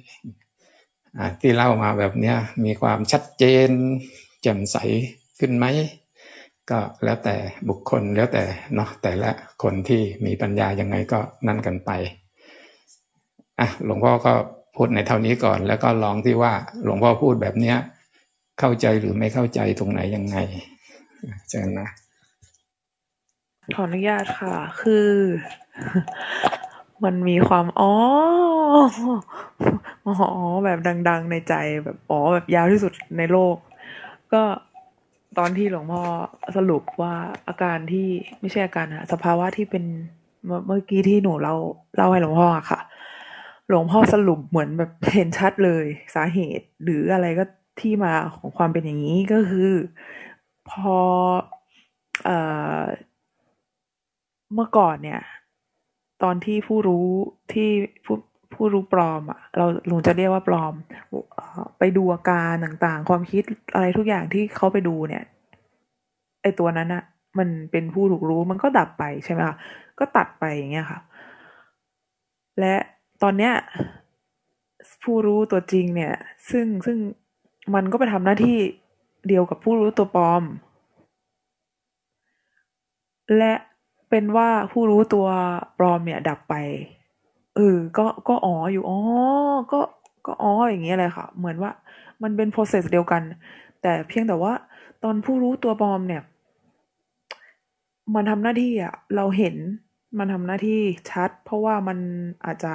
ที่เล่ามาแบบเนี้ยมีความชัดเจนแจ่มใสขึ้นไหม ก็แล้วแต่บุคคลแล้วแต่เนาะแต่ละคนที่มีปัญญายังไงก็นั่นกันไปอะหลวงพ่อก็พูดในเท่านี้ก่อน แล้วก็ลองที่ว่าหลวงพ่อพูดแบบเนี้ยเข้าใจหรือไม่เข้าใจตรงไหนยังไงเชิญนะขออนุญาตค่ะ คือ มันมีความอ๋ออ๋อแบบดัง ๆ ในใจแบบอ๋อแบบยาวที่สุดในโลก ก็ตอนที่หลวงพ่อสรุปว่าอาการที่ไม่ใช่อาการอะสภาวะที่เป็นเมื่อกี้ที่หนูเราเล่าให้หลวงพ่ออะค่ะ หลวงพ่อสรุปเหมือนแบบเห็นชัดเลยสาเหตุ หรืออะไรก็ที่มาของความเป็นอย่างนี้ก็คือ พอเอ่อเมื่อก่อนเนี่ย ตอนที่ผู้รู้ที่ผู้ผู้รู้ปลอมอะเราลุงจะเรียกว่าปลอมไปดูอาการต่างๆ ความคิดอะไรทุกอย่างที่เขาไปดูเนี่ยไอตัวนั้นอะมันเป็นผู้ถูกรู้มันก็ดับไปใช่ไหมคะก็ตัดไปอย่างเงี้ยค่ะ และตอนเนี้ยผู้รู้ตัวจริงเนี่ย ซึ่งซึ่งมันก็ไปทำหน้าที่เดียวกับผู้รู้ตัวปลอม และ เป็นว่าผู้รู้ตัวปลอมเนี่ยดับไป เออ ก็ก็อ๋ออยู่อ๋อก็ก็อ๋ออย่างเงี้ยเลยค่ะ เหมือนว่ามันเป็น process เดียวกัน แต่เพียงแต่ว่า ตอนผู้รู้ตัวปลอมเนี่ย มันทำหน้าที่อะเราเห็นมันทำหน้าที่ชัด เพราะว่ามันอาจจะ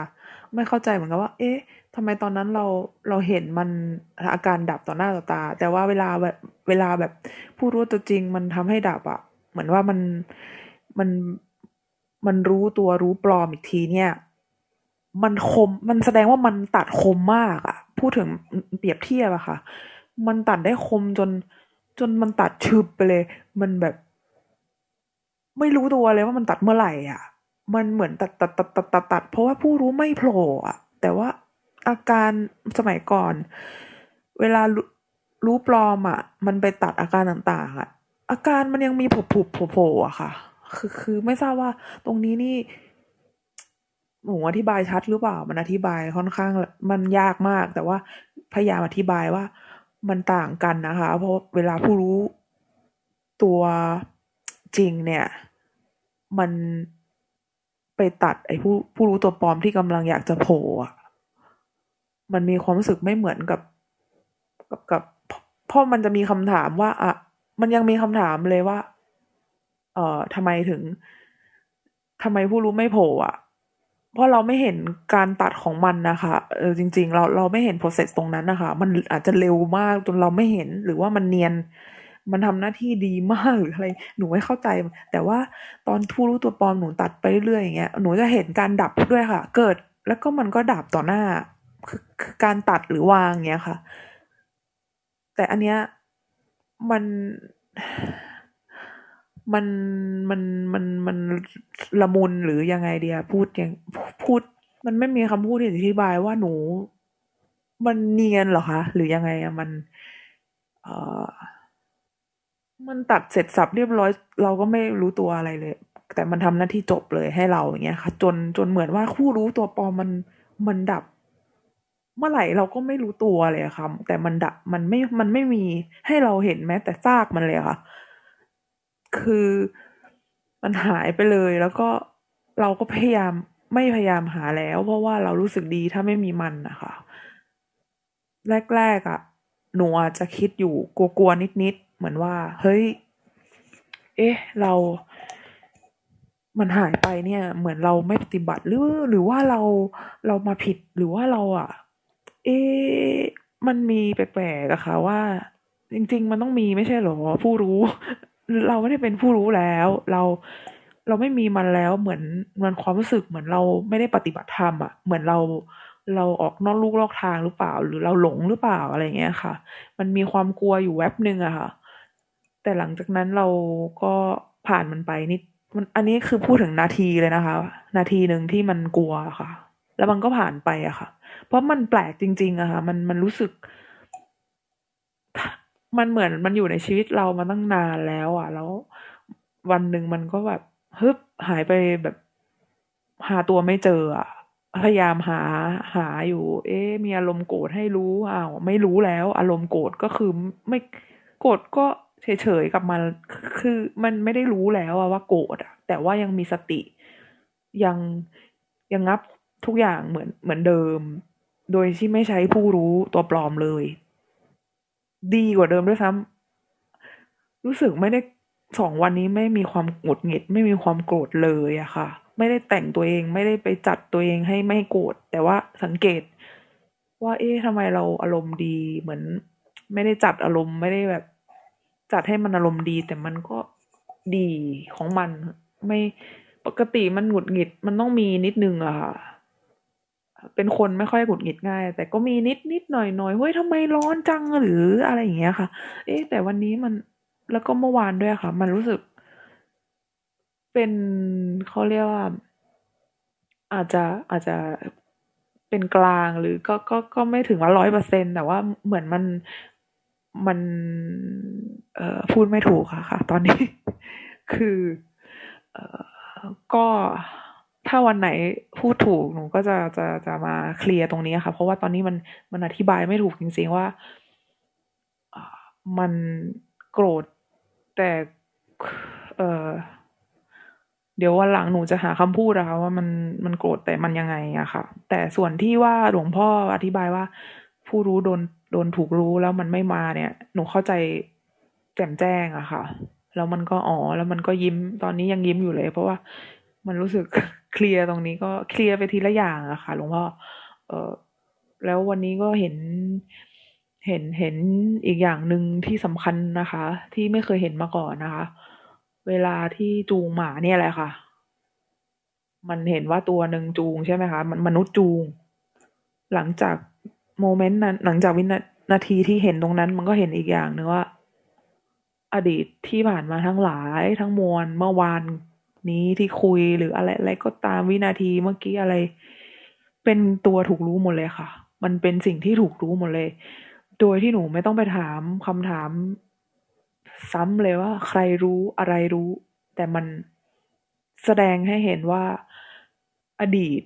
ไม่เข้าใจเหมือนกันว่า เอ๊ะทำไมตอนนั้นเราเราเห็นมันอาการดับต่อหน้าต่อตา แต่ว่าเวลาแบบเวลาแบบผู้รู้ตัวจริงมันทำให้ดับอะเหมือนว่ามัน มันมันรู้ตัวรู้ปลอมอีกทีเนี่ย มันคมมันแสดงว่ามันตัดคมมากอะพูดถึงเปรียบเทียบอะค่ะ มันตัดได้คมจน จนมันตัดชึบไปเลย มันแบบ ไม่รู้ตัวเลยว่ามันตัดเมื่อไหร่อะ มันเหมือนตัดตัดตัดตัดตัดตัดเพราะว่าผู้รู้ไม่โผล่อะแต่ว่าอาการสมัยก่อน เวลารู้ปลอมอะมันไปตัดอาการต่างๆอะอาการมันยังมีผุบผุบโผล่อะค่ะ คือคือไม่ทราบว่าตรงนี้นี่หนูอธิบายชัดหรือเปล่า มันอธิบายค่อนข้างมันยากมาก แต่ว่าพยายามอธิบายว่ามันต่างกันนะคะ เพราะเวลาผู้รู้ตัวจริงเนี่ย มันไปตัด ไอ้ผู้ผู้รู้ตัวปลอมที่กำลังอยากจะโผล่อะมันมีความรู้สึกไม่เหมือนกับ กับกับเพราะมันจะมีคำถามว่า อะ มันยังมีคำถามเลยว่า เอ่อทำไมถึงทำไมผู้รู้ไม่โผล่อะเพราะเราไม่เห็นการตัดของมันนะคะเออจริง ๆ เราเราไม่เห็น process ตรงนั้นนะคะ มันอาจจะเร็วมากจนเราไม่เห็นหรือว่ามันเนียน มันทำหน้าที่ดีมากหรืออะไรหนูไม่เข้าใจ แต่ว่าตอนผู้รู้ตัวปลอมหนูตัดไปเรื่อยอย่างเงี้ยหนูจะเห็นการดับด้วยค่ะ เกิดแล้วก็มันก็ดับต่อหน้าคือคือการตัดหรือวางเงี้ยค่ะ แต่อันเนี้ยมัน มันมันมันมันละมุนหรือยังไงเดียพูดยังพูด มันไม่มีคำพูดที่อธิบายว่าหนู มันเนียนเหรอคะ หรือยังไงอะมัน เออมันตัดเสร็จสับเรียบร้อย เราก็ไม่รู้ตัวอะไรเลย แต่มันทำหน้าที่จบเลยให้เราอย่างเงี้ยค่ะ จนจนเหมือนว่าคู่รู้ตัวปลอมมันมันดับ เมื่อไหร่เราก็ไม่รู้ตัวเลยค่ะ แต่มันดับมันไม่มันไม่มีให้เราเห็นแม้แต่ซากมันเลยค่ะ คือมันหายไปเลย แล้วก็เราก็พยายามไม่พยายามหาแล้ว เพราะว่าเรารู้สึกดีถ้าไม่มีมันนะคะแรกๆอะ่ะ หนูอาจจะคิดอยู่กลัวๆนิดๆเหมือนว่า เฮ้ย เอ๊ะ เรา มันหายไปเนี่ย เหมือนเราไม่ปฏิบัติหรือ หรือว่าเราเรามาผิดหรือว่าเราอะ เอ๊ะมันมีแปลกๆอะค่ะว่า จริง ๆ มันต้องมีไม่ใช่หรอ ผู้รู้ เราไม่ได้เป็นผู้รู้แล้ว เราเราไม่มีมันแล้วเหมือนมันความรู้สึกเหมือนเราไม่ได้ปฏิบัติธรรมอะเหมือนเราเราออกนอกลูกลอกทางหรือเปล่า หรือเราหลงหรือเปล่าอะไรเงี้ยค่ะ มันมีความกลัวอยู่แวบหนึ่งอะค่ะ แต่หลังจากนั้นเราก็ผ่านมันไปนิดมันอันนี้คือพูดถึงนาทีเลยนะคะ นาทีหนึ่งที่มันกลัวค่ะ แล้วมันก็ผ่านไปอะค่ะ เพราะมันแปลกจริง ๆอะค่ะ มันมันรู้สึก มันเหมือนมันอยู่ในชีวิตเรามาตั้งนานแล้ว อะ แล้ว วันหนึ่งมันก็แบบฮึบหายไปแบบ หาตัวไม่เจออะพยายามหาหาอยู่ เอ๊มีอารมณ์โกรธให้รู้อ้าวไม่รู้แล้ว อารมณ์โกรธก็คือไม่โกรธก็เฉยๆกับมันคือมันไม่ได้รู้แล้วว่าโกรธแต่ว่ายังมีสติ ยังยังงับทุกอย่างเหมือนเหมือนเดิม โดยที่ไม่ใช้ผู้รู้ตัวปลอมเลย ดีกว่าเดิมด้วยซ้ำรู้สึกไม่ได้สองวันนี้ไม่มีความหงุดหงิด ไม่มีความโกรธเลยอะค่ะ ไม่ได้แต่งตัวเองไม่ได้ไปจัดตัวเองให้ไม่โกรธแต่ว่าสังเกต ว่า เอ๊ะทำไมเราอารมณ์ดีเหมือน ไม่ได้จัดอารมณ์ไม่ได้แบบ จัดให้มันอารมณ์ดี แต่มันก็ดีของมัน ไม่ปกติมันหงุดหงิดมันต้องมีนิดนึงอะค่ะ เป็นคนไม่ค่อยหงุดหงิดง่าย แต่ก็มีนิดนิดหน่อยหน่อยเฮ้ยทำไมร้อนจังหรืออะไรอย่างเงี้ยค่ะ เอ๊ะ แต่วันนี้มันแล้วก็เมื่อวานด้วยค่ะ มันรู้สึก เป็นเขาเรียกว่า อาจจะอาจจะเป็นกลางหรือก็ก็ก็ไม่ถึงว่าร้อยเปอร์เซ็นแต่ว่าเหมือนมันมัน เอ่อพูดไม่ถูกค่ะค่ะ ตอนนี้ คือ เอ่อก็ ถ้าวันไหนพูดถูกหนูก็จะจะจะมาเคลียร์ตรงนี้ค่ะ เพราะว่าตอนนี้มันมันอธิบายไม่ถูกจริงๆว่ามันโกรธแต่เออเดี๋ยววันหลังหนูจะหาคำพูดอะค่ะว่ามันมันโกรธแต่มันยังไงอะค่ะ แต่ส่วนที่ว่าหลวงพ่ออธิบายว่า ผู้รู้โดนโดนถูกรู้แล้วมันไม่มาเนี่ย หนูเข้าใจแจ่มแจ้งอะค่ะ แล้วมันก็อ๋อแล้วมันก็ยิ้มตอนนี้ยังยิ้มอยู่เลย เพราะว่ามันรู้สึก เคลียร์ตรงนี้ก็เคลียร์ไปทีละอย่างอะค่ะหลวงพ่อเออแล้ววันนี้ก็เห็นเห็นเห็นอีกอย่างหนึ่งที่สำคัญนะคะ ที่ไม่เคยเห็นมาก่อนนะคะ เวลาที่จูงหมาเนี่ยแหละค่ะ มันเห็นว่าตัวหนึ่งจูงใช่ไหมคะ มันมนุษย์จูง หลังจากโมเมนต์นั้น หลังจากวินาทีที่เห็นตรงนั้น มันก็เห็นอีกอย่างนึงว่า อดีตที่ผ่านมาทั้งหลายทั้งมวลเมื่อวาน นี้ที่คุยหรืออะไรอะไรก็ตามวินาทีเมื่อกี้อะไร เป็นตัวถูกรู้หมดเลยค่ะ มันเป็นสิ่งที่ถูกรู้หมดเลย โดยที่หนูไม่ต้องไปถามคำถาม ซ้ำเลยว่า ใครรู้อะไรรู้ แต่มันแสดงให้เห็นว่าอดีต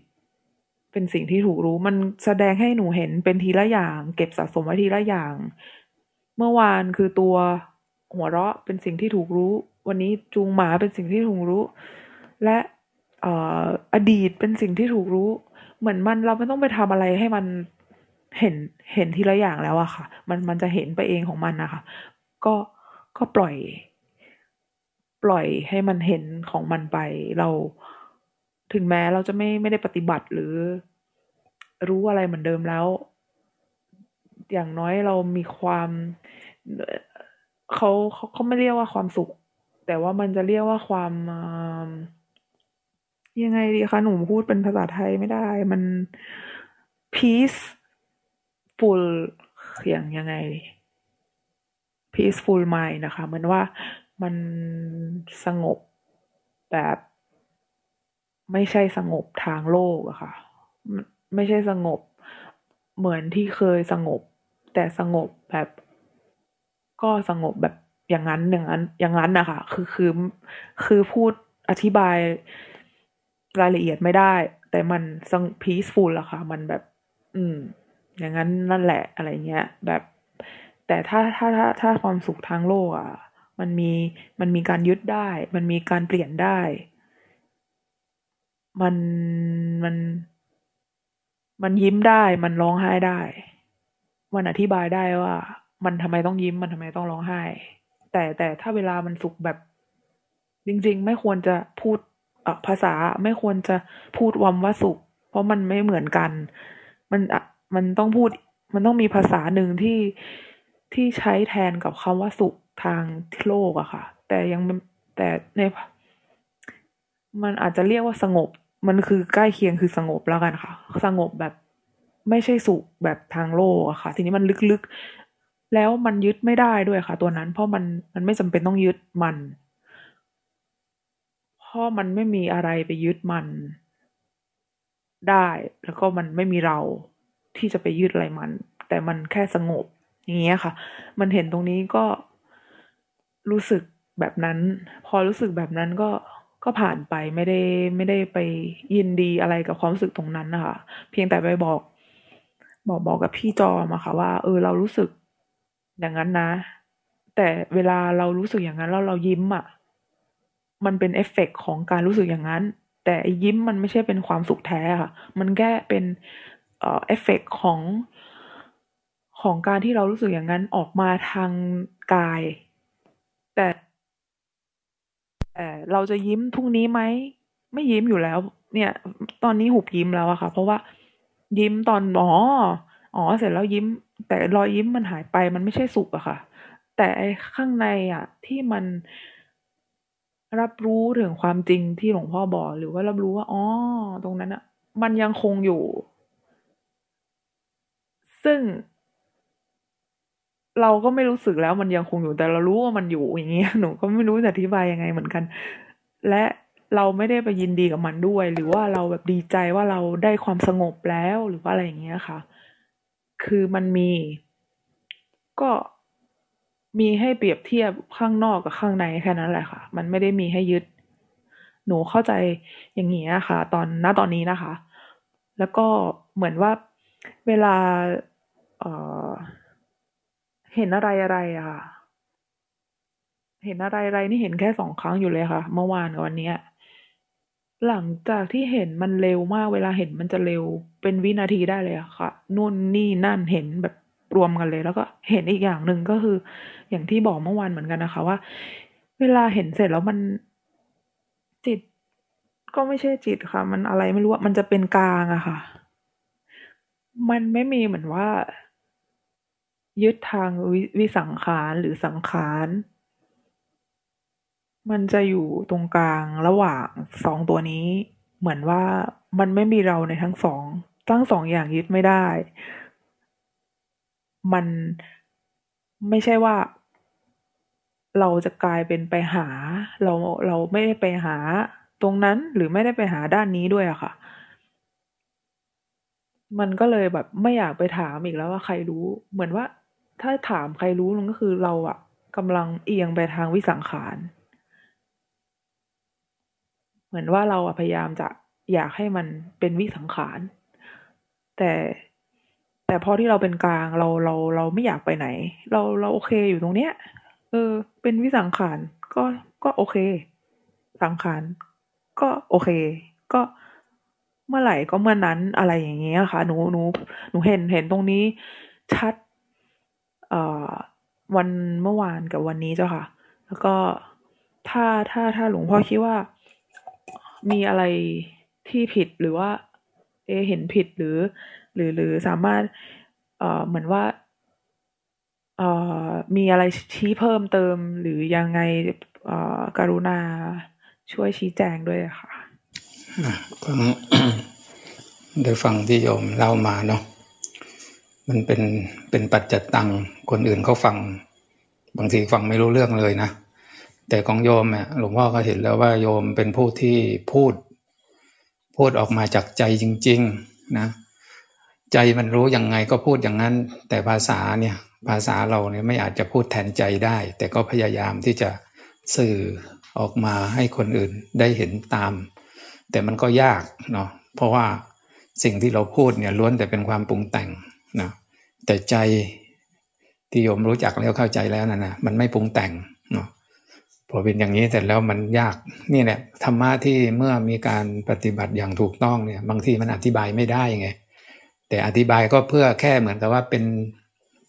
เป็นสิ่งที่ถูกรู้ มันแสดงให้หนูเห็นเป็นทีละอย่าง เก็บสะสมไว้ทีละอย่าง เมื่อวานคือตัวหัวเราะเป็นสิ่งที่ถูกรู้ วันนี้จูงหมาเป็นสิ่งที่ถูกรู้ และอดีตเป็นสิ่งที่ถูกรู้ เหมือนมันเราไม่ต้องไปทำอะไรให้มันเห็นเห็นทีละอย่างแล้วอะค่ะ มันมันจะเห็นไปเองของมันนะคะ ก็ก็ปล่อย ปล่อยให้มันเห็นของมันไป เราถึงแม้เราจะไม่ไม่ได้ปฏิบัติหรือ รู้อะไรเหมือนเดิมแล้ว อย่างน้อยเรามีความเขาเขาเขาไม่เรียกว่าความสุข แต่ว่ามันจะเรียกว่าความยังไงดีคะหนูพูดเป็นภาษาไทยไม่ได้ มัน peaceful อย่างยังไง peaceful mind นะคะเหมือนว่ามันสงบแบบ ไม่ใช่สงบทางโลกอะค่ะ ไม่ใช่สงบเหมือนที่เคยสงบ แต่สงบแบบ ก็สงบแบบ อย่างนั้นอย่างนั้น อย่างนั้นนะคะคือคือคือพูดอธิบายรายละเอียดไม่ได้ แต่มันสง peaceful อะค่ะมันแบบ อืม อย่างนั้นนั่นแหละอะไรเงี้ย แบบ แต่ถ้าถ้าถ้าถ้าความสุขทางโลกอะมันมีมันมีการยึดได้ มันมีการเปลี่ยนได้ มันมัน มันยิ้มได้มันร้องไห้ได้ มันอธิบายได้ว่า มันทำไมต้องยิ้มมันทำไมต้องร้องไห้ แต่แต่ถ้าเวลามันสุขแบบ จริง ๆ ไม่ควรจะพูดภาษาไม่ควรจะพูดวำว่าสุขเพราะมันไม่เหมือนกัน มันมันต้องพูด มันต้องมีภาษาหนึ่งที่ที่ใช้แทนกับคำว่าสุขทางโลกอะค่ะ แต่ยังแต่ใน มันอาจจะเรียกว่าสงบ มันคือใกล้เคียงคือสงบแล้วกันค่ะ สงบแบบไม่ใช่สุขแบบทางโลกอะค่ะ ทีนี้มันลึก แล้วมันยึดไม่ได้ด้วยค่ะ ตัวนั้น เพราะมันมันไม่จำเป็นต้องยึดมัน เพราะมันไม่มีอะไรไปยึดมัน ได้ แล้วก็มันไม่มีเราที่จะไปยึดอะไรมัน แต่มันแค่สงบ อย่างเงี้ยค่ะ มันเห็นตรงนี้ก็รู้สึกแบบนั้น พอรู้สึกแบบนั้นก็ก็ผ่านไปไม่ได้ไม่ได้ไปยินดีอะไรกับความรู้สึกตรงนั้นนะคะ เพียงแต่ไปบอก บอกบอกกับพี่จอมาค่ะ ว่า เออเรารู้สึก อย่างนั้นนะ แต่เวลาเรารู้สึกอย่างนั้นแล้วเรายิ้มอะ่ะ มันเป็นเอฟเฟกของการรู้สึกอย่างนั้น แต่ยิ้มมันไม่ใช่เป็นความสุขแท้ค่ะ มันแค่เป็นเอฟเฟกของของการที่เรารู้สึกอย่างนั้นออกมาทางกาย แต่แต่เราจะยิ้มทุกนี้ไหมไม่ยิ้มอยู่แล้ว เนี่ย ตอนนี้หุบยิ้มแล้วอะค่ะ เพราะว่ายิ้มตอนอ๋ออ๋อเสร็จแล้วยิ้ม แต่รอยยิ้มมันหายไปมันไม่ใช่สุขอะค่ะ แต่ไอ้ข้างในอะที่มันรับรู้ถึงความจริงที่หลวงพ่อบอก หรือว่ารับรู้ว่าอ๋อตรงนั้นอะมันยังคงอยู่ ซึ่ง เราก็ไม่รู้สึกแล้วมันยังคงอยู่แต่เรารู้ว่ามันอยู่อย่างเงี้ยหนูก็ไม่รู้จะอธิบายยังไงเหมือนกัน และเราไม่ได้ไปยินดีกับมันด้วย หรือว่าเราแบบดีใจว่าเราได้ความสงบแล้วหรือว่าอะไรอย่างเงี้ยค่ะ คือมันมีก็มีให้เปรียบเทียบข้างนอกกับข้างในแค่นั้นแหละค่ะ มันไม่ได้มีให้ยึด หนูเข้าใจอย่างนี้นะคะตอนณตอนนี้นะคะ แล้วก็เหมือนว่าเวลาเเห็นอะไรอะไรอะค่ะ เห็นอะไรอะไรนี่เห็นแค่สองครั้งอยู่เลยค่ะ เมื่อวานกับวันนี้ หลังจากที่เห็นมันเร็วมากเวลาเห็นมันจะเร็วเป็นวินาทีได้เลยอะค่ะนู่นนี่นั่นเห็นแบบรวมกันเลย แล้วก็เห็นอีกอย่างหนึ่งก็คือ อย่างที่บอกเมื่อวานเหมือนกันนะคะ ว่า เวลาเห็นเสร็จแล้วมันจิต ก็ไม่ใช่จิตค่ะ มันอะไรไม่รู้ว่ามันจะเป็นกลางอะค่ะ มันไม่มีเหมือนว่า ยึดทางววิสังขารหรือสังขาร มันจะอยู่ตรงกลางระหว่างสองตัวนี้ เหมือนว่ามันไม่มีเราในทั้งสองทั้งสองอย่างยึดไม่ได้ มันไม่ใช่ว่าเราจะกลายเป็นไปหา เราเราไม่ได้ไปหาตรงนั้นหรือไม่ได้ไปหาด้านนี้ด้วยอะค่ะ มันก็เลยแบบไม่อยากไปถามอีกแล้วว่าใครรู้ เหมือนว่า ถ้าถามใครรู้มันก็คือเราอะกำลังเอียงไปทางวิสังขาร เหมือนว่าเราพยายามจะอยากให้มันเป็นวิสังขาร แต่แต่พอที่เราเป็นกลางเราเราเราไม่อยากไปไหน เราเราโอเคอยู่ตรงเนี้ย เออ เป็นวิสังขารก็ก็โอเค สังขารก็โอเค ก็เมื่อไหร่ก็เมื่อนั้นอะไรอย่างเงี้ยค่ะ หนูหนูหนูเห็นเห็นตรงนี้ชัด เอ่อวันเมื่อวานกับวันนี้เจ้าค่ะ แล้วก็ถ้าถ้าถ้าหลวงพ่อคิดว่า มีอะไรที่ผิดหรือว่า เอเห็นผิดหรือ หรือหรือสามารถ เอ่อเหมือนว่าเอ่อมีอะไรชี้เพิ่มเติมหรือยังไงเอ่อการุณาช่วยชี้แจงด้วยค่ะฟังได้ฟังที่โยมเล่ามาเนาะมันเป็นเป็นปัจจตังคนอื่นเขาฟัง บางทีฟังไม่รู้เรื่องเลยนะ แต่ของโยมอะหลวงพ่อก็เห็นแล้วว่าโยมเป็นผู้ที่พูด พูดออกมาจากใจจริง ๆนะ ใจมันรู้ยังไงก็พูดอย่างนั้น แต่ภาษาเนี่ยภาษาเราเนี่ยไม่อาจจะพูดแทนใจได้ แต่ก็พยายามที่จะสื่อออกมาให้คนอื่นได้เห็นตาม แต่มันก็ยากเนาะเพราะว่าสิ่งที่เราพูดเนี่ยล้วนแต่เป็นความปรุงแต่งนะแต่ใจที่โยมรู้จักแล้วเข้าใจแล้วนะนะมันไม่ปรุงแต่งเนาะ พอเป็นอย่างนี้เสร็จแล้วมันยากนี่แหละธรรมะที่เมื่อมีการปฏิบัติอย่างถูกต้องเนี่ยบางทีมันอธิบายไม่ได้ไงแต่อธิบายก็เพื่อแค่เหมือนกับว่าเป็น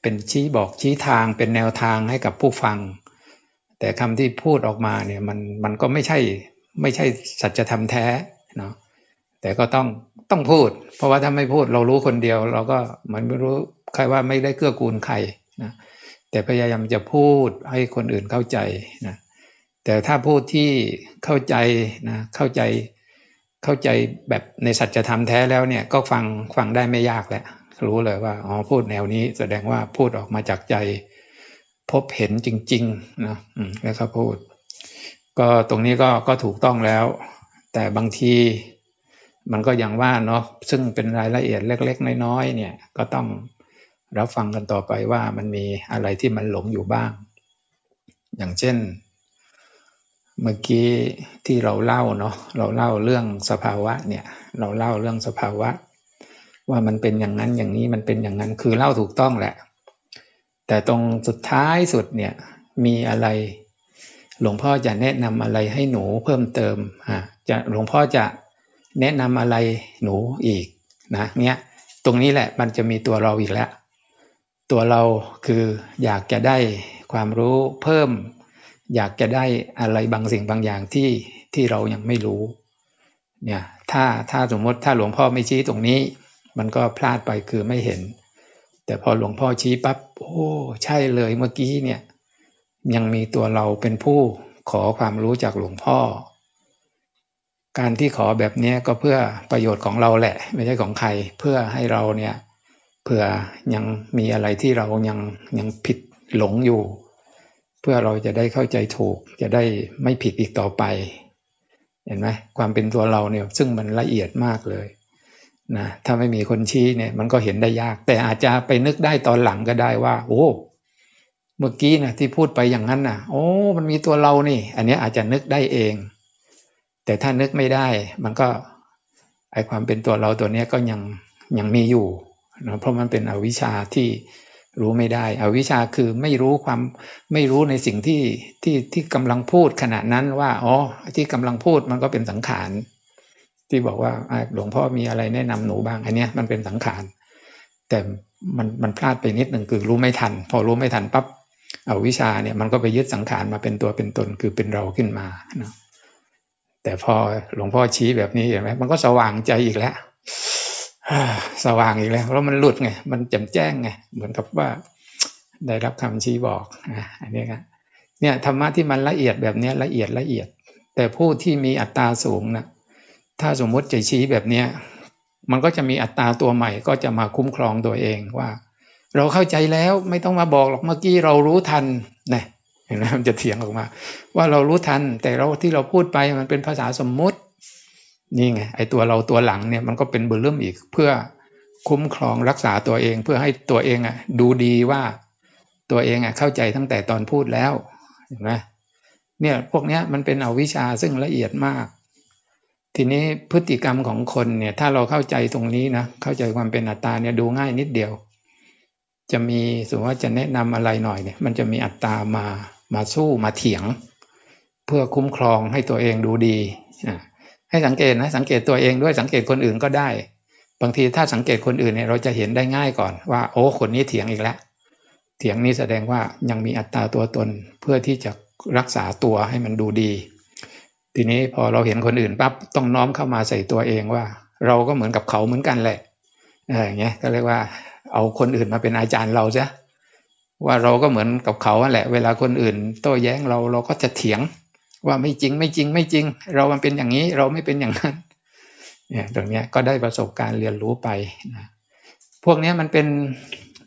เป็นชี้บอกชี้ทางเป็นแนวทางให้กับผู้ฟัง แต่คำที่พูดออกมาเนี่ยมันมันก็ไม่ใช่ไม่ใช่สัจธรรมแท้เนาะแต่ก็ต้องต้องพูด เพราะว่าถ้าไม่พูดเรารู้คนเดียว เราก็มันไม่รู้ใครว่าไม่ได้เกื้อกูลใครนะแต่พยายามจะพูดให้คนอื่นเข้าใจนะ แต่ถ้าพูดที่เข้าใจนะเข้าใจเข้าใจแบบในสัจธรรมแท้แล้วเนี่ยก็ฟังฟังได้ไม่ยากแหละรู้เลยว่าอ๋อพูดแนวนี้ แสดงว่าพูดออกมาจากใจ พบเห็นจริงๆนะแล้วก็พูด ก็ตรงนี้ก็ก็ถูกต้องแล้ว แต่บางทีมันก็อย่างว่าเนาะซึ่งเป็นรายละเอียดเล็ก ๆ น้อยๆเนี่ยก็ต้องรับฟังกันต่อไปว่ามันมีอะไรที่มันหลงอยู่บ้าง อย่างเช่น เมื่อกี้ที่เราเล่าเนาะเราเล่าเรื่องสภาวะเนี่ย เราเล่าเรื่องสภาวะ ว่ามันเป็นอย่างนั้นอย่างนี้มันเป็นอย่างนั้นคือเล่าถูกต้องแหละ แต่ตรงสุดท้ายสุดเนี่ยมีอะไร หลวงพ่อจะแนะนำอะไรให้หนูเพิ่มเติมอ่าจะหลวงพ่อจะแนะนำอะไรหนูอีกนะเนี้ยตรงนี้แหละมันจะมีตัวเราอีกแล้ว ตัวเราคืออยากจะได้ความรู้เพิ่ม อยากจะได้อะไรบางสิ่งบางอย่างที่ที่เรายังไม่รู้ เนี่ยถ้าถ้าสมมติถ้าหลวงพ่อไม่ชี้ตรงนี้ มันก็พลาดไปคือไม่เห็น แต่พอหลวงพ่อชี้ปับ๊บโอ้ใช่เลยเมื่อกี้เนี่ยยังมีตัวเราเป็นผู้ขอความรู้จากหลวงพ่อ การที่ขอแบบนี้ก็เพื่อประโยชน์ของเราแหละ ไม่ใช่ของใครเพื่อให้เราเนี่ยเผื่อยังมีอะไรที่เรายังยังผิดหลงอยู่ เพื่อเราจะได้เข้าใจถูก จะได้ไม่ผิดอีกต่อไป เห็นไหมความเป็นตัวเราเนี่ยซึ่งมันละเอียดมากเลยนะถ้าไม่มีคนชี้เนี่ยมันก็เห็นได้ยาก แต่อาจจะไปนึกได้ตอนหลังก็ได้ว่า โอ้เมื่อกี้นะที่พูดไปอย่างนั้นนะโอ้ มันมีตัวเรานี่ อันนี้อาจจะนึกได้เอง แต่ถ้านึกไม่ได้ มันก็ไอความเป็นตัวเราตัวนี้ก็ยังยังมีอยู่นะเพราะมันเป็นอวิชชาที่ รู้ไม่ได้อวิชชาคือไม่รู้ความไม่รู้ในสิ่งที่ที่ที่กำลังพูดขณะนั้นว่าอ๋อที่กำลังพูดมันก็เป็นสังขารที่บอกว่าหลวงพ่อมีอะไรแนะนำหนูบ้างอันนี้มันเป็นสังขารแต่มันมันพลาดไปนิดหนึ่งคือรู้ไม่ทัน พอรู้ไม่ทันปั๊บอวิชชาเนี่ยมันก็ไปยึดสังขารมาเป็นตัวเป็นตนคือเป็นเราขึ้นมาเนาะแต่พอหลวงพ่อชี้แบบนี้เห็นไหมมันก็สว่างใจอีกแล้ว สว่างอีกแล้วเพราะมันหลุดไงมันแจ่มแจ้งไงเหมือนกับว่าได้รับคำชี้บอกอันนี้ครับเนี่ยธรรมะที่มันละเอียดแบบนี้ละเอียดละเอียด แต่ผู้ที่มีอัตตาสูงนะถ้าสมมุติจะชี้แบบเนี้ยมันก็จะมีอัตตาตัวใหม่ก็จะมาคุ้มครองตัวเองว่า เราเข้าใจแล้วไม่ต้องมาบอกหรอกเมื่อกี้เรารู้ทันนะเห็นไหมมันจะเถียงออกมา ว่าเรารู้ทันแต่เราที่เราพูดไปมันเป็นภาษาสมมุติ นี่ไงไอตัวเราตัวหลังเนี่ยมันก็เป็นเบอร์เริ่มอีก เพื่อคุ้มครองรักษาตัวเอง เพื่อให้ตัวเองอะ ดูดีว่าตัวเองอะเข้าใจตั้งแต่ตอนพูดแล้วเห็นไหมเนี่ยพวกเนี้ยมันเป็นอวิชชาซึ่งละเอียดมาก ทีนี้พฤติกรรมของคนเนี่ย ถ้าเราเข้าใจตรงนี้นะเข้าใจความเป็นอัตตาเนี่ยดูง่ายนิดเดียว จะมีสมมติว่าจะแนะนำอะไรหน่อยเนี่ย มันจะมีอัตตามามาสู้มาเถียง เพื่อคุ้มครองให้ตัวเองดูดีอะ ให้สังเกตนะสังเกตตัวเองด้วยสังเกตคนอื่นก็ได้ บางทีถ้าสังเกตคนอื่นเนี่ยเราจะเห็นได้ง่ายก่อนว่า โอ้คนนี้เถียงอีกแล้วเถียงนี้แสดงว่ายังมีอัตตาตัวตนเพื่อที่จะรักษาตัวให้มันดูดี ทีนี้พอเราเห็นคนอื่นปั๊บต้องน้อมเข้ามาใส่ตัวเองว่า เราก็เหมือนกับเขาเหมือนกันแหละอะไรอย่างเงี้ยก็เรียกว่าเอาคนอื่นมาเป็นอาจารย์เราซะว่าเราก็เหมือนกับเขาแหละ เวลาคนอื่น โต้แย้งเราเราก็จะเถียง ว่าไม่จริงไม่จริงไม่จริง เรามันเป็นอย่างนี้เราไม่เป็นอย่างนั้นเนี่ยตรงนี้ก็ได้ประสบการณ์เรียนรู้ไปนะพวกนี้มันเป็น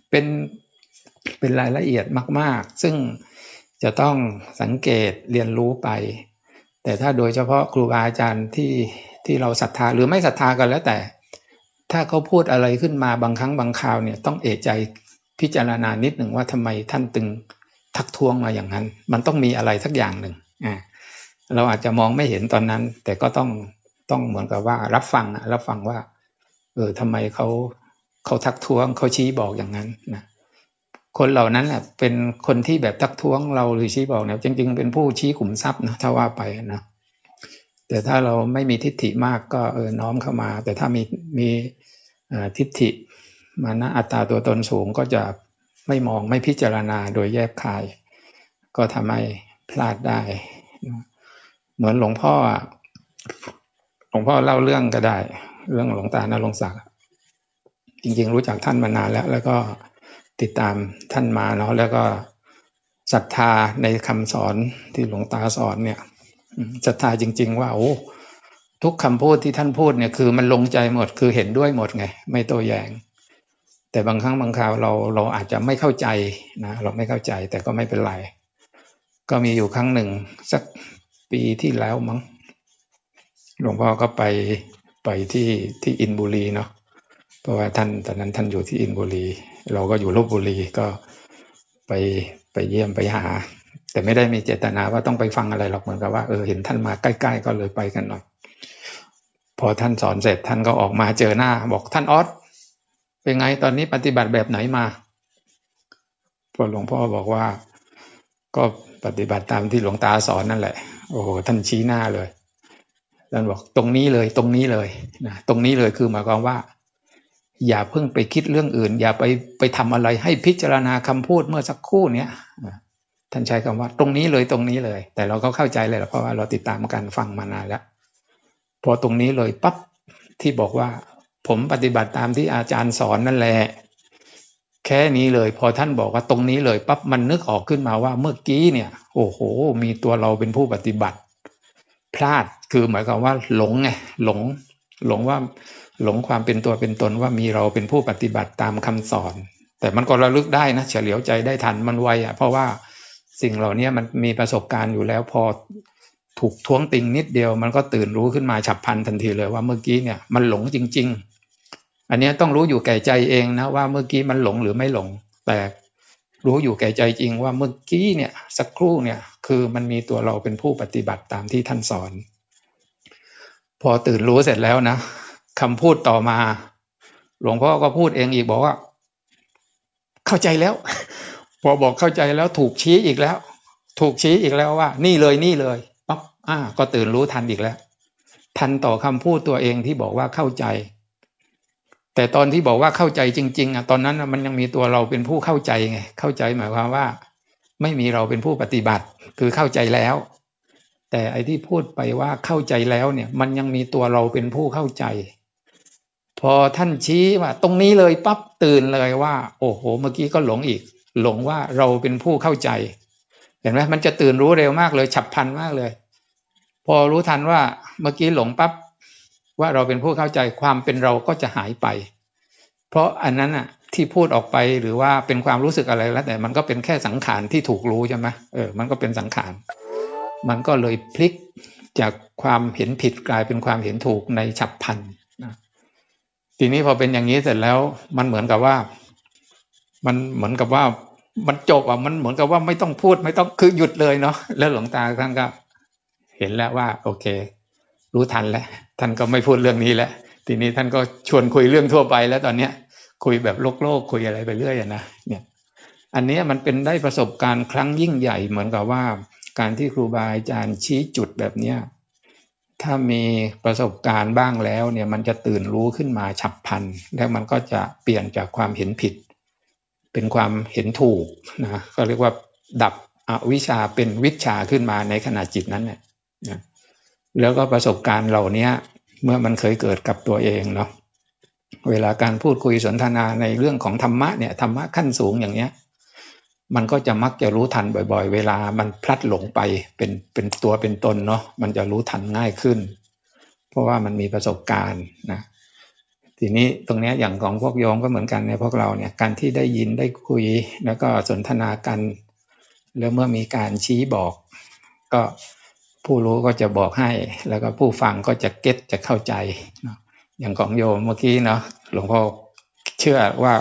เป็นเป็นรายละเอียดมาก ๆ ซึ่งจะต้องสังเกตเรียนรู้ไป แต่ถ้าโดยเฉพาะครูบาอาจารย์ที่ที่เราศรัทธาหรือไม่ศรัทธากันแล้วแต่ ถ้าเขาพูดอะไรขึ้นมาบางครั้งบางคราวเนี่ยต้องเอะใจพิจารณานิดหนึ่งว่าทำไมท่านตึงทักท้วงมาอย่างนั้น มันต้องมีอะไรสักอย่างหนึ่งอ่า เราอาจจะมองไม่เห็นตอนนั้น แต่ก็ต้องต้องเหมือนกับว่า รับฟังรับฟังว่า เออทำไมเขาเขาทักท้วงเขาชี้บอกอย่างนั้นนะคนเหล่านั้นแหละเป็นคนที่แบบทักท้วงเราหรือชี้บอกเนี่ยจริง ๆ เป็นผู้ชี้ขุมทรัพย์นะถ้าว่าไปนะแต่ถ้าเราไม่มีทิฏฐิมากก็เออน้อมเข้ามา แต่ถ้ามีมีทิฏฐิมานะอัตตาตัวตนสูงก็จะไม่มองไม่พิจารณาโดยแยกคาย ก็ทำให้พลาดได้ เหมือนหลวงพ่อหลวงพ่อเล่าเรื่องก็ได้ เรื่องหลวงตานรงศักดิ์จริงๆ รู้จักท่านมานานแล้ว แล้วก็ติดตามท่านมาเนาะแล้วก็ศรัทธาในคำสอนที่หลวงตาสอนเนี่ยศรัทธาจริง ๆ ว่าโอ้ทุกคำพูดที่ท่านพูดเนี่ยคือมันลงใจหมดคือเห็นด้วยหมดไง ไม่โต้แย้งแต่บางครั้งบางคราวเราเราอาจจะไม่เข้าใจนะเราไม่เข้าใจแต่ก็ไม่เป็นไร ก็มีอยู่ครั้งหนึ่งสัก ปีที่แล้วมั้งหลวงพ่อก็ไปไปที่ที่อินบุรีเนาะเพราะว่าท่านตอนนั้นท่านอยู่ที่อินบุรี เราก็อยู่ลบบุรีก็ไปไปเยี่ยมไปหา แต่ไม่ได้มีเจตนาว่าต้องไปฟังอะไรหรอกเหมือนกับว่าเออเห็นท่านมาใกล้ ๆ ก็เลยไปกันหน่อย พอท่านสอนเสร็จท่านก็ออกมาเจอหน้า บอกท่านออสเป็นไงตอนนี้ปฏิบัติแบบไหนมาพอหลวงพ่อบอกว่าก็ปฏิบัติตามที่หลวงตาสอนนั่นแหละ โอ้ท่านชี้หน้าเลยท่านบอกตรงนี้เลยตรงนี้เลยนะตรงนี้เลยคือหมายความว่า อย่าเพิ่งไปคิดเรื่องอื่น อย่าไปไปทำอะไรให้พิจารณาคำพูดเมื่อสักครู่เนี้ยท่านใช้คำว่า ตรงนี้เลยตรงนี้เลย แต่เราก็เข้าใจเลยเพราะว่าเราติดตามการฟังมานานแล้วพอตรงนี้เลยปั๊บที่บอกว่า ผมปฏิบัติตามที่อาจารย์สอนนั่นแหละ แค่นี้เลย พอท่านบอกว่าตรงนี้เลยปั๊บมันนึกออกขึ้นมาว่าเมื่อกี้เนี่ย โอ้โห มีตัวเราเป็นผู้ปฏิบัติ พลาดคือหมายความว่าหลงไงหลง หลงว่าหลงความเป็นตัวเป็นตนว่ามีเราเป็นผู้ปฏิบัติตามคำสอน แต่มันก็ระลึกได้นะ เฉลียวใจได้ทันมันไวอะ เพราะว่าสิ่งเหล่านี้มันมีประสบการณ์อยู่แล้วพอถูกท้วงติงนิดเดียว มันก็ตื่นรู้ขึ้นมาฉับพลันทันทีเลยว่าเมื่อกี้เนี่ยมันหลงจริง ๆ อันนี้ต้องรู้อยู่แก่ใจเองนะว่าเมื่อกี้มันหลงหรือไม่หลง แต่รู้อยู่แก่ใจจริงว่าเมื่อกี้เนี่ยสักครู่เนี่ยคือมันมีตัวเราเป็นผู้ปฏิบัติตามที่ท่านสอน พอตื่นรู้เสร็จแล้วนะคำพูดต่อมา หลวงพ่อก็พูดเองอีกบอกว่า เข้าใจแล้ว พอบอกเข้าใจแล้วถูกชี้อีกแล้ว ถูกชี้อีกแล้วว่า นี่เลยนี่เลยปั๊บอ่า ก็ตื่นรู้ทันอีกแล้ว ทันต่อคำพูดตัวเองที่บอกว่าเข้าใจ แต่ตอนที่บอกว่าเข้าใจจริง ๆอะตอนนั้นมันยังมีตัวเราเป็นผู้เข้าใจไงเข้าใจหมายความว่า ไม่มีเราเป็นผู้ปฏิบัติ คือเข้าใจแล้ว แต่ไอ้ที่พูดไปว่าเข้าใจแล้วเนี่ย มันยังมีตัวเราเป็นผู้เข้าใจ พอท่านชี้ว่า ตรงนี้เลยปั๊บตื่นเลยว่า โอ้โห เมื่อกี้ก็หลงอีก หลงว่าเราเป็นผู้เข้าใจ เห็นไหมมันจะตื่นรู้เร็วมากเลย ฉับพลันมากเลย พอรู้ทันว่าเมื่อกี้หลงปั๊บ ว่าเราเป็นผู้เข้าใจความเป็นเราก็จะหายไป เพราะอันนั้นอะที่พูดออกไปหรือว่าเป็นความรู้สึกอะไรแล้วแต่มันก็เป็นแค่สังขารที่ถูกรู้ใช่ไหมเออมันก็เป็นสังขาร มันก็เลยพลิกจากความเห็นผิดกลายเป็นความเห็นถูกในฉับพลันนะทีนี้พอเป็นอย่างนี้เสร็จแล้วมันเหมือนกับว่า มันเหมือนกับว่ามันจบอะมันเหมือนกับว่าไม่ต้องพูดไม่ต้องคือหยุดเลยเนาะแล้วหลวงตาท่านก็เห็นแล้วว่า โอเค รู้ทันแล้วท่านก็ไม่พูดเรื่องนี้แล้วทีนี้ท่านก็ชวนคุยเรื่องทั่วไปแล้วตอนเนี้ย คุยแบบโลกโลกคุยอะไรไปเรื่อยนะเนี่ย อันนี้มันเป็นได้ประสบการณ์ครั้งยิ่งใหญ่เหมือนกับว่า การที่ครูบาอาจารย์ชี้จุดแบบเนี้ยถ้ามีประสบการณ์บ้างแล้วเนี่ยมันจะตื่นรู้ขึ้นมาฉับพลัน แล้วมันก็จะเปลี่ยนจากความเห็นผิด เป็นความเห็นถูกนะก็เรียกว่าดับอวิชชาเป็นวิชาขึ้นมาในขณะจิตนั้นเนี่ย แล้วก็ประสบการณ์เหล่านี้เมื่อมันเคยเกิดกับตัวเองเนาะเวลาการพูดคุยสนทนาในเรื่องของธรรมะเนี่ยธรรมะขั้นสูงอย่างเนี้ย มันก็จะมักจะรู้ทันบ่อย ๆ เวลามันพลัดหลงไปเป็นเป็นตัวเป็นตนเนาะมันจะรู้ทันง่ายขึ้น เพราะว่ามันมีประสบการณ์นะทีนี้ตรงนี้อย่างของพวกโยมก็เหมือนกันในพวกเราเนี่ยการที่ได้ยินได้คุยแล้วก็สนทนากัน แล้วเมื่อมีการชี้บอก ก็ ผู้รู้ก็จะบอกให้ แล้วก็ผู้ฟังก็จะเก็ตจะเข้าใจนะอย่างของโยมเมื่อกี้เนาะหลวงพ่อเชื่อว่า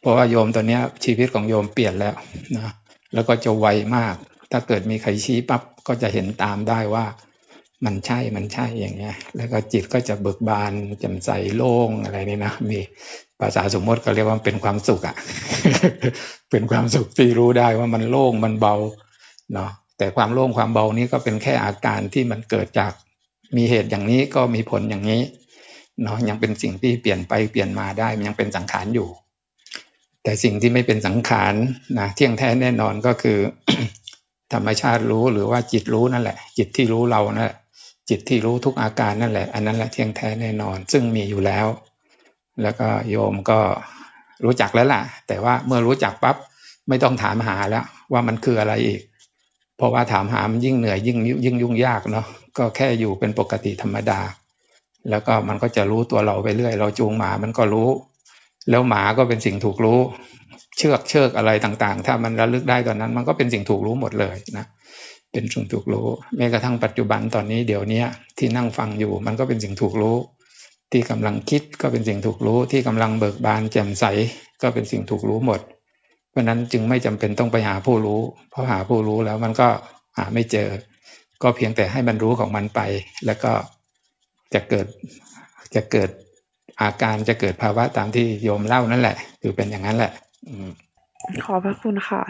เพราะว่าโยมตอนนี้ชีวิตของโยมเปลี่ยนแล้วนะแล้วก็จะไวมาก ถ้าเกิดมีใครชี้ปั๊บก็จะเห็นตามได้ว่า มันใช่มันใช่อย่างเงี้ย แล้วก็จิตก็จะเบิกบานแจ่มใสโล่งอะไรนี่นะมีภาษาสมมติก็เรียกว่าเป็นความสุขอะ่ะเป็นความสุขที่รู้ได้ว่ามันโล่งมันเบาเนาะ แต่ความโล่งความเบานี้ก็เป็นแค่อาการที่มันเกิดจากมีเหตุอย่างนี้ก็มีผลอย่างนี้เนาะยังเป็นสิ่งที่เปลี่ยนไปเปลี่ยนมาได้มันยังเป็นสังขารอยู่ แต่สิ่งที่ไม่เป็นสังขารนะเที่ยงแท้แน่นอนก็คือ ธรรมชาติรู้หรือว่าจิตรู้นั่นแหละ จิตที่รู้เรานั่นแหละจิตที่รู้ทุกอาการนั่นแหละ อันนั้นแหละเที่ยงแท้แน่นอน ซึ่งมีอยู่แล้ว แล้วก็โยมก็รู้จักแล้วล่ะ แต่ว่าเมื่อรู้จักปั๊บไม่ต้องถามหาแล้ว ว่ามันคืออะไรอีก ราะว่าถามหามันยิ่งเหนื่อยยิ่งยิ่งยุ่งยากเนาะก็แค่อยู่เป็นปกติธรรมดา แล้วก็มันก็จะรู้ตัวเราไปเรื่อย เราจูงหมามันก็รู้ แล้วหมาก็เป็นสิ่งถูกรู้ เชือกเชือกอะไรต่างๆ ถ้ามันระลึกได้ตอนนั้น มันก็เป็นสิ่งถูกรู้หมดเลยนะเป็นสิ่งถูกรู้แม้กระทั่งปัจจุบันตอนนี้เดี๋ยวนี้ที่นั่งฟังอยู่ มันก็เป็นสิ่งถูกรู้ ที่กำลังคิดก็เป็นสิ่งถูกรู้ ที่กำลังเบิกบานแจ่มใสก็เป็นสิ่งถูกรู้หมด เพราะนั้นจึงไม่จำเป็นต้องไปหาผู้รู้ เพราะหาผู้รู้แล้วมันก็หาไม่เจอ ก็เพียงแต่ให้มันรู้ของมันไป แล้วก็จะเกิดจะเกิดอาการจะเกิดภาวะตามที่โยมเล่านั่นแหละ คือเป็นอย่างนั้นแหละ อืขอพระคุณค่ะ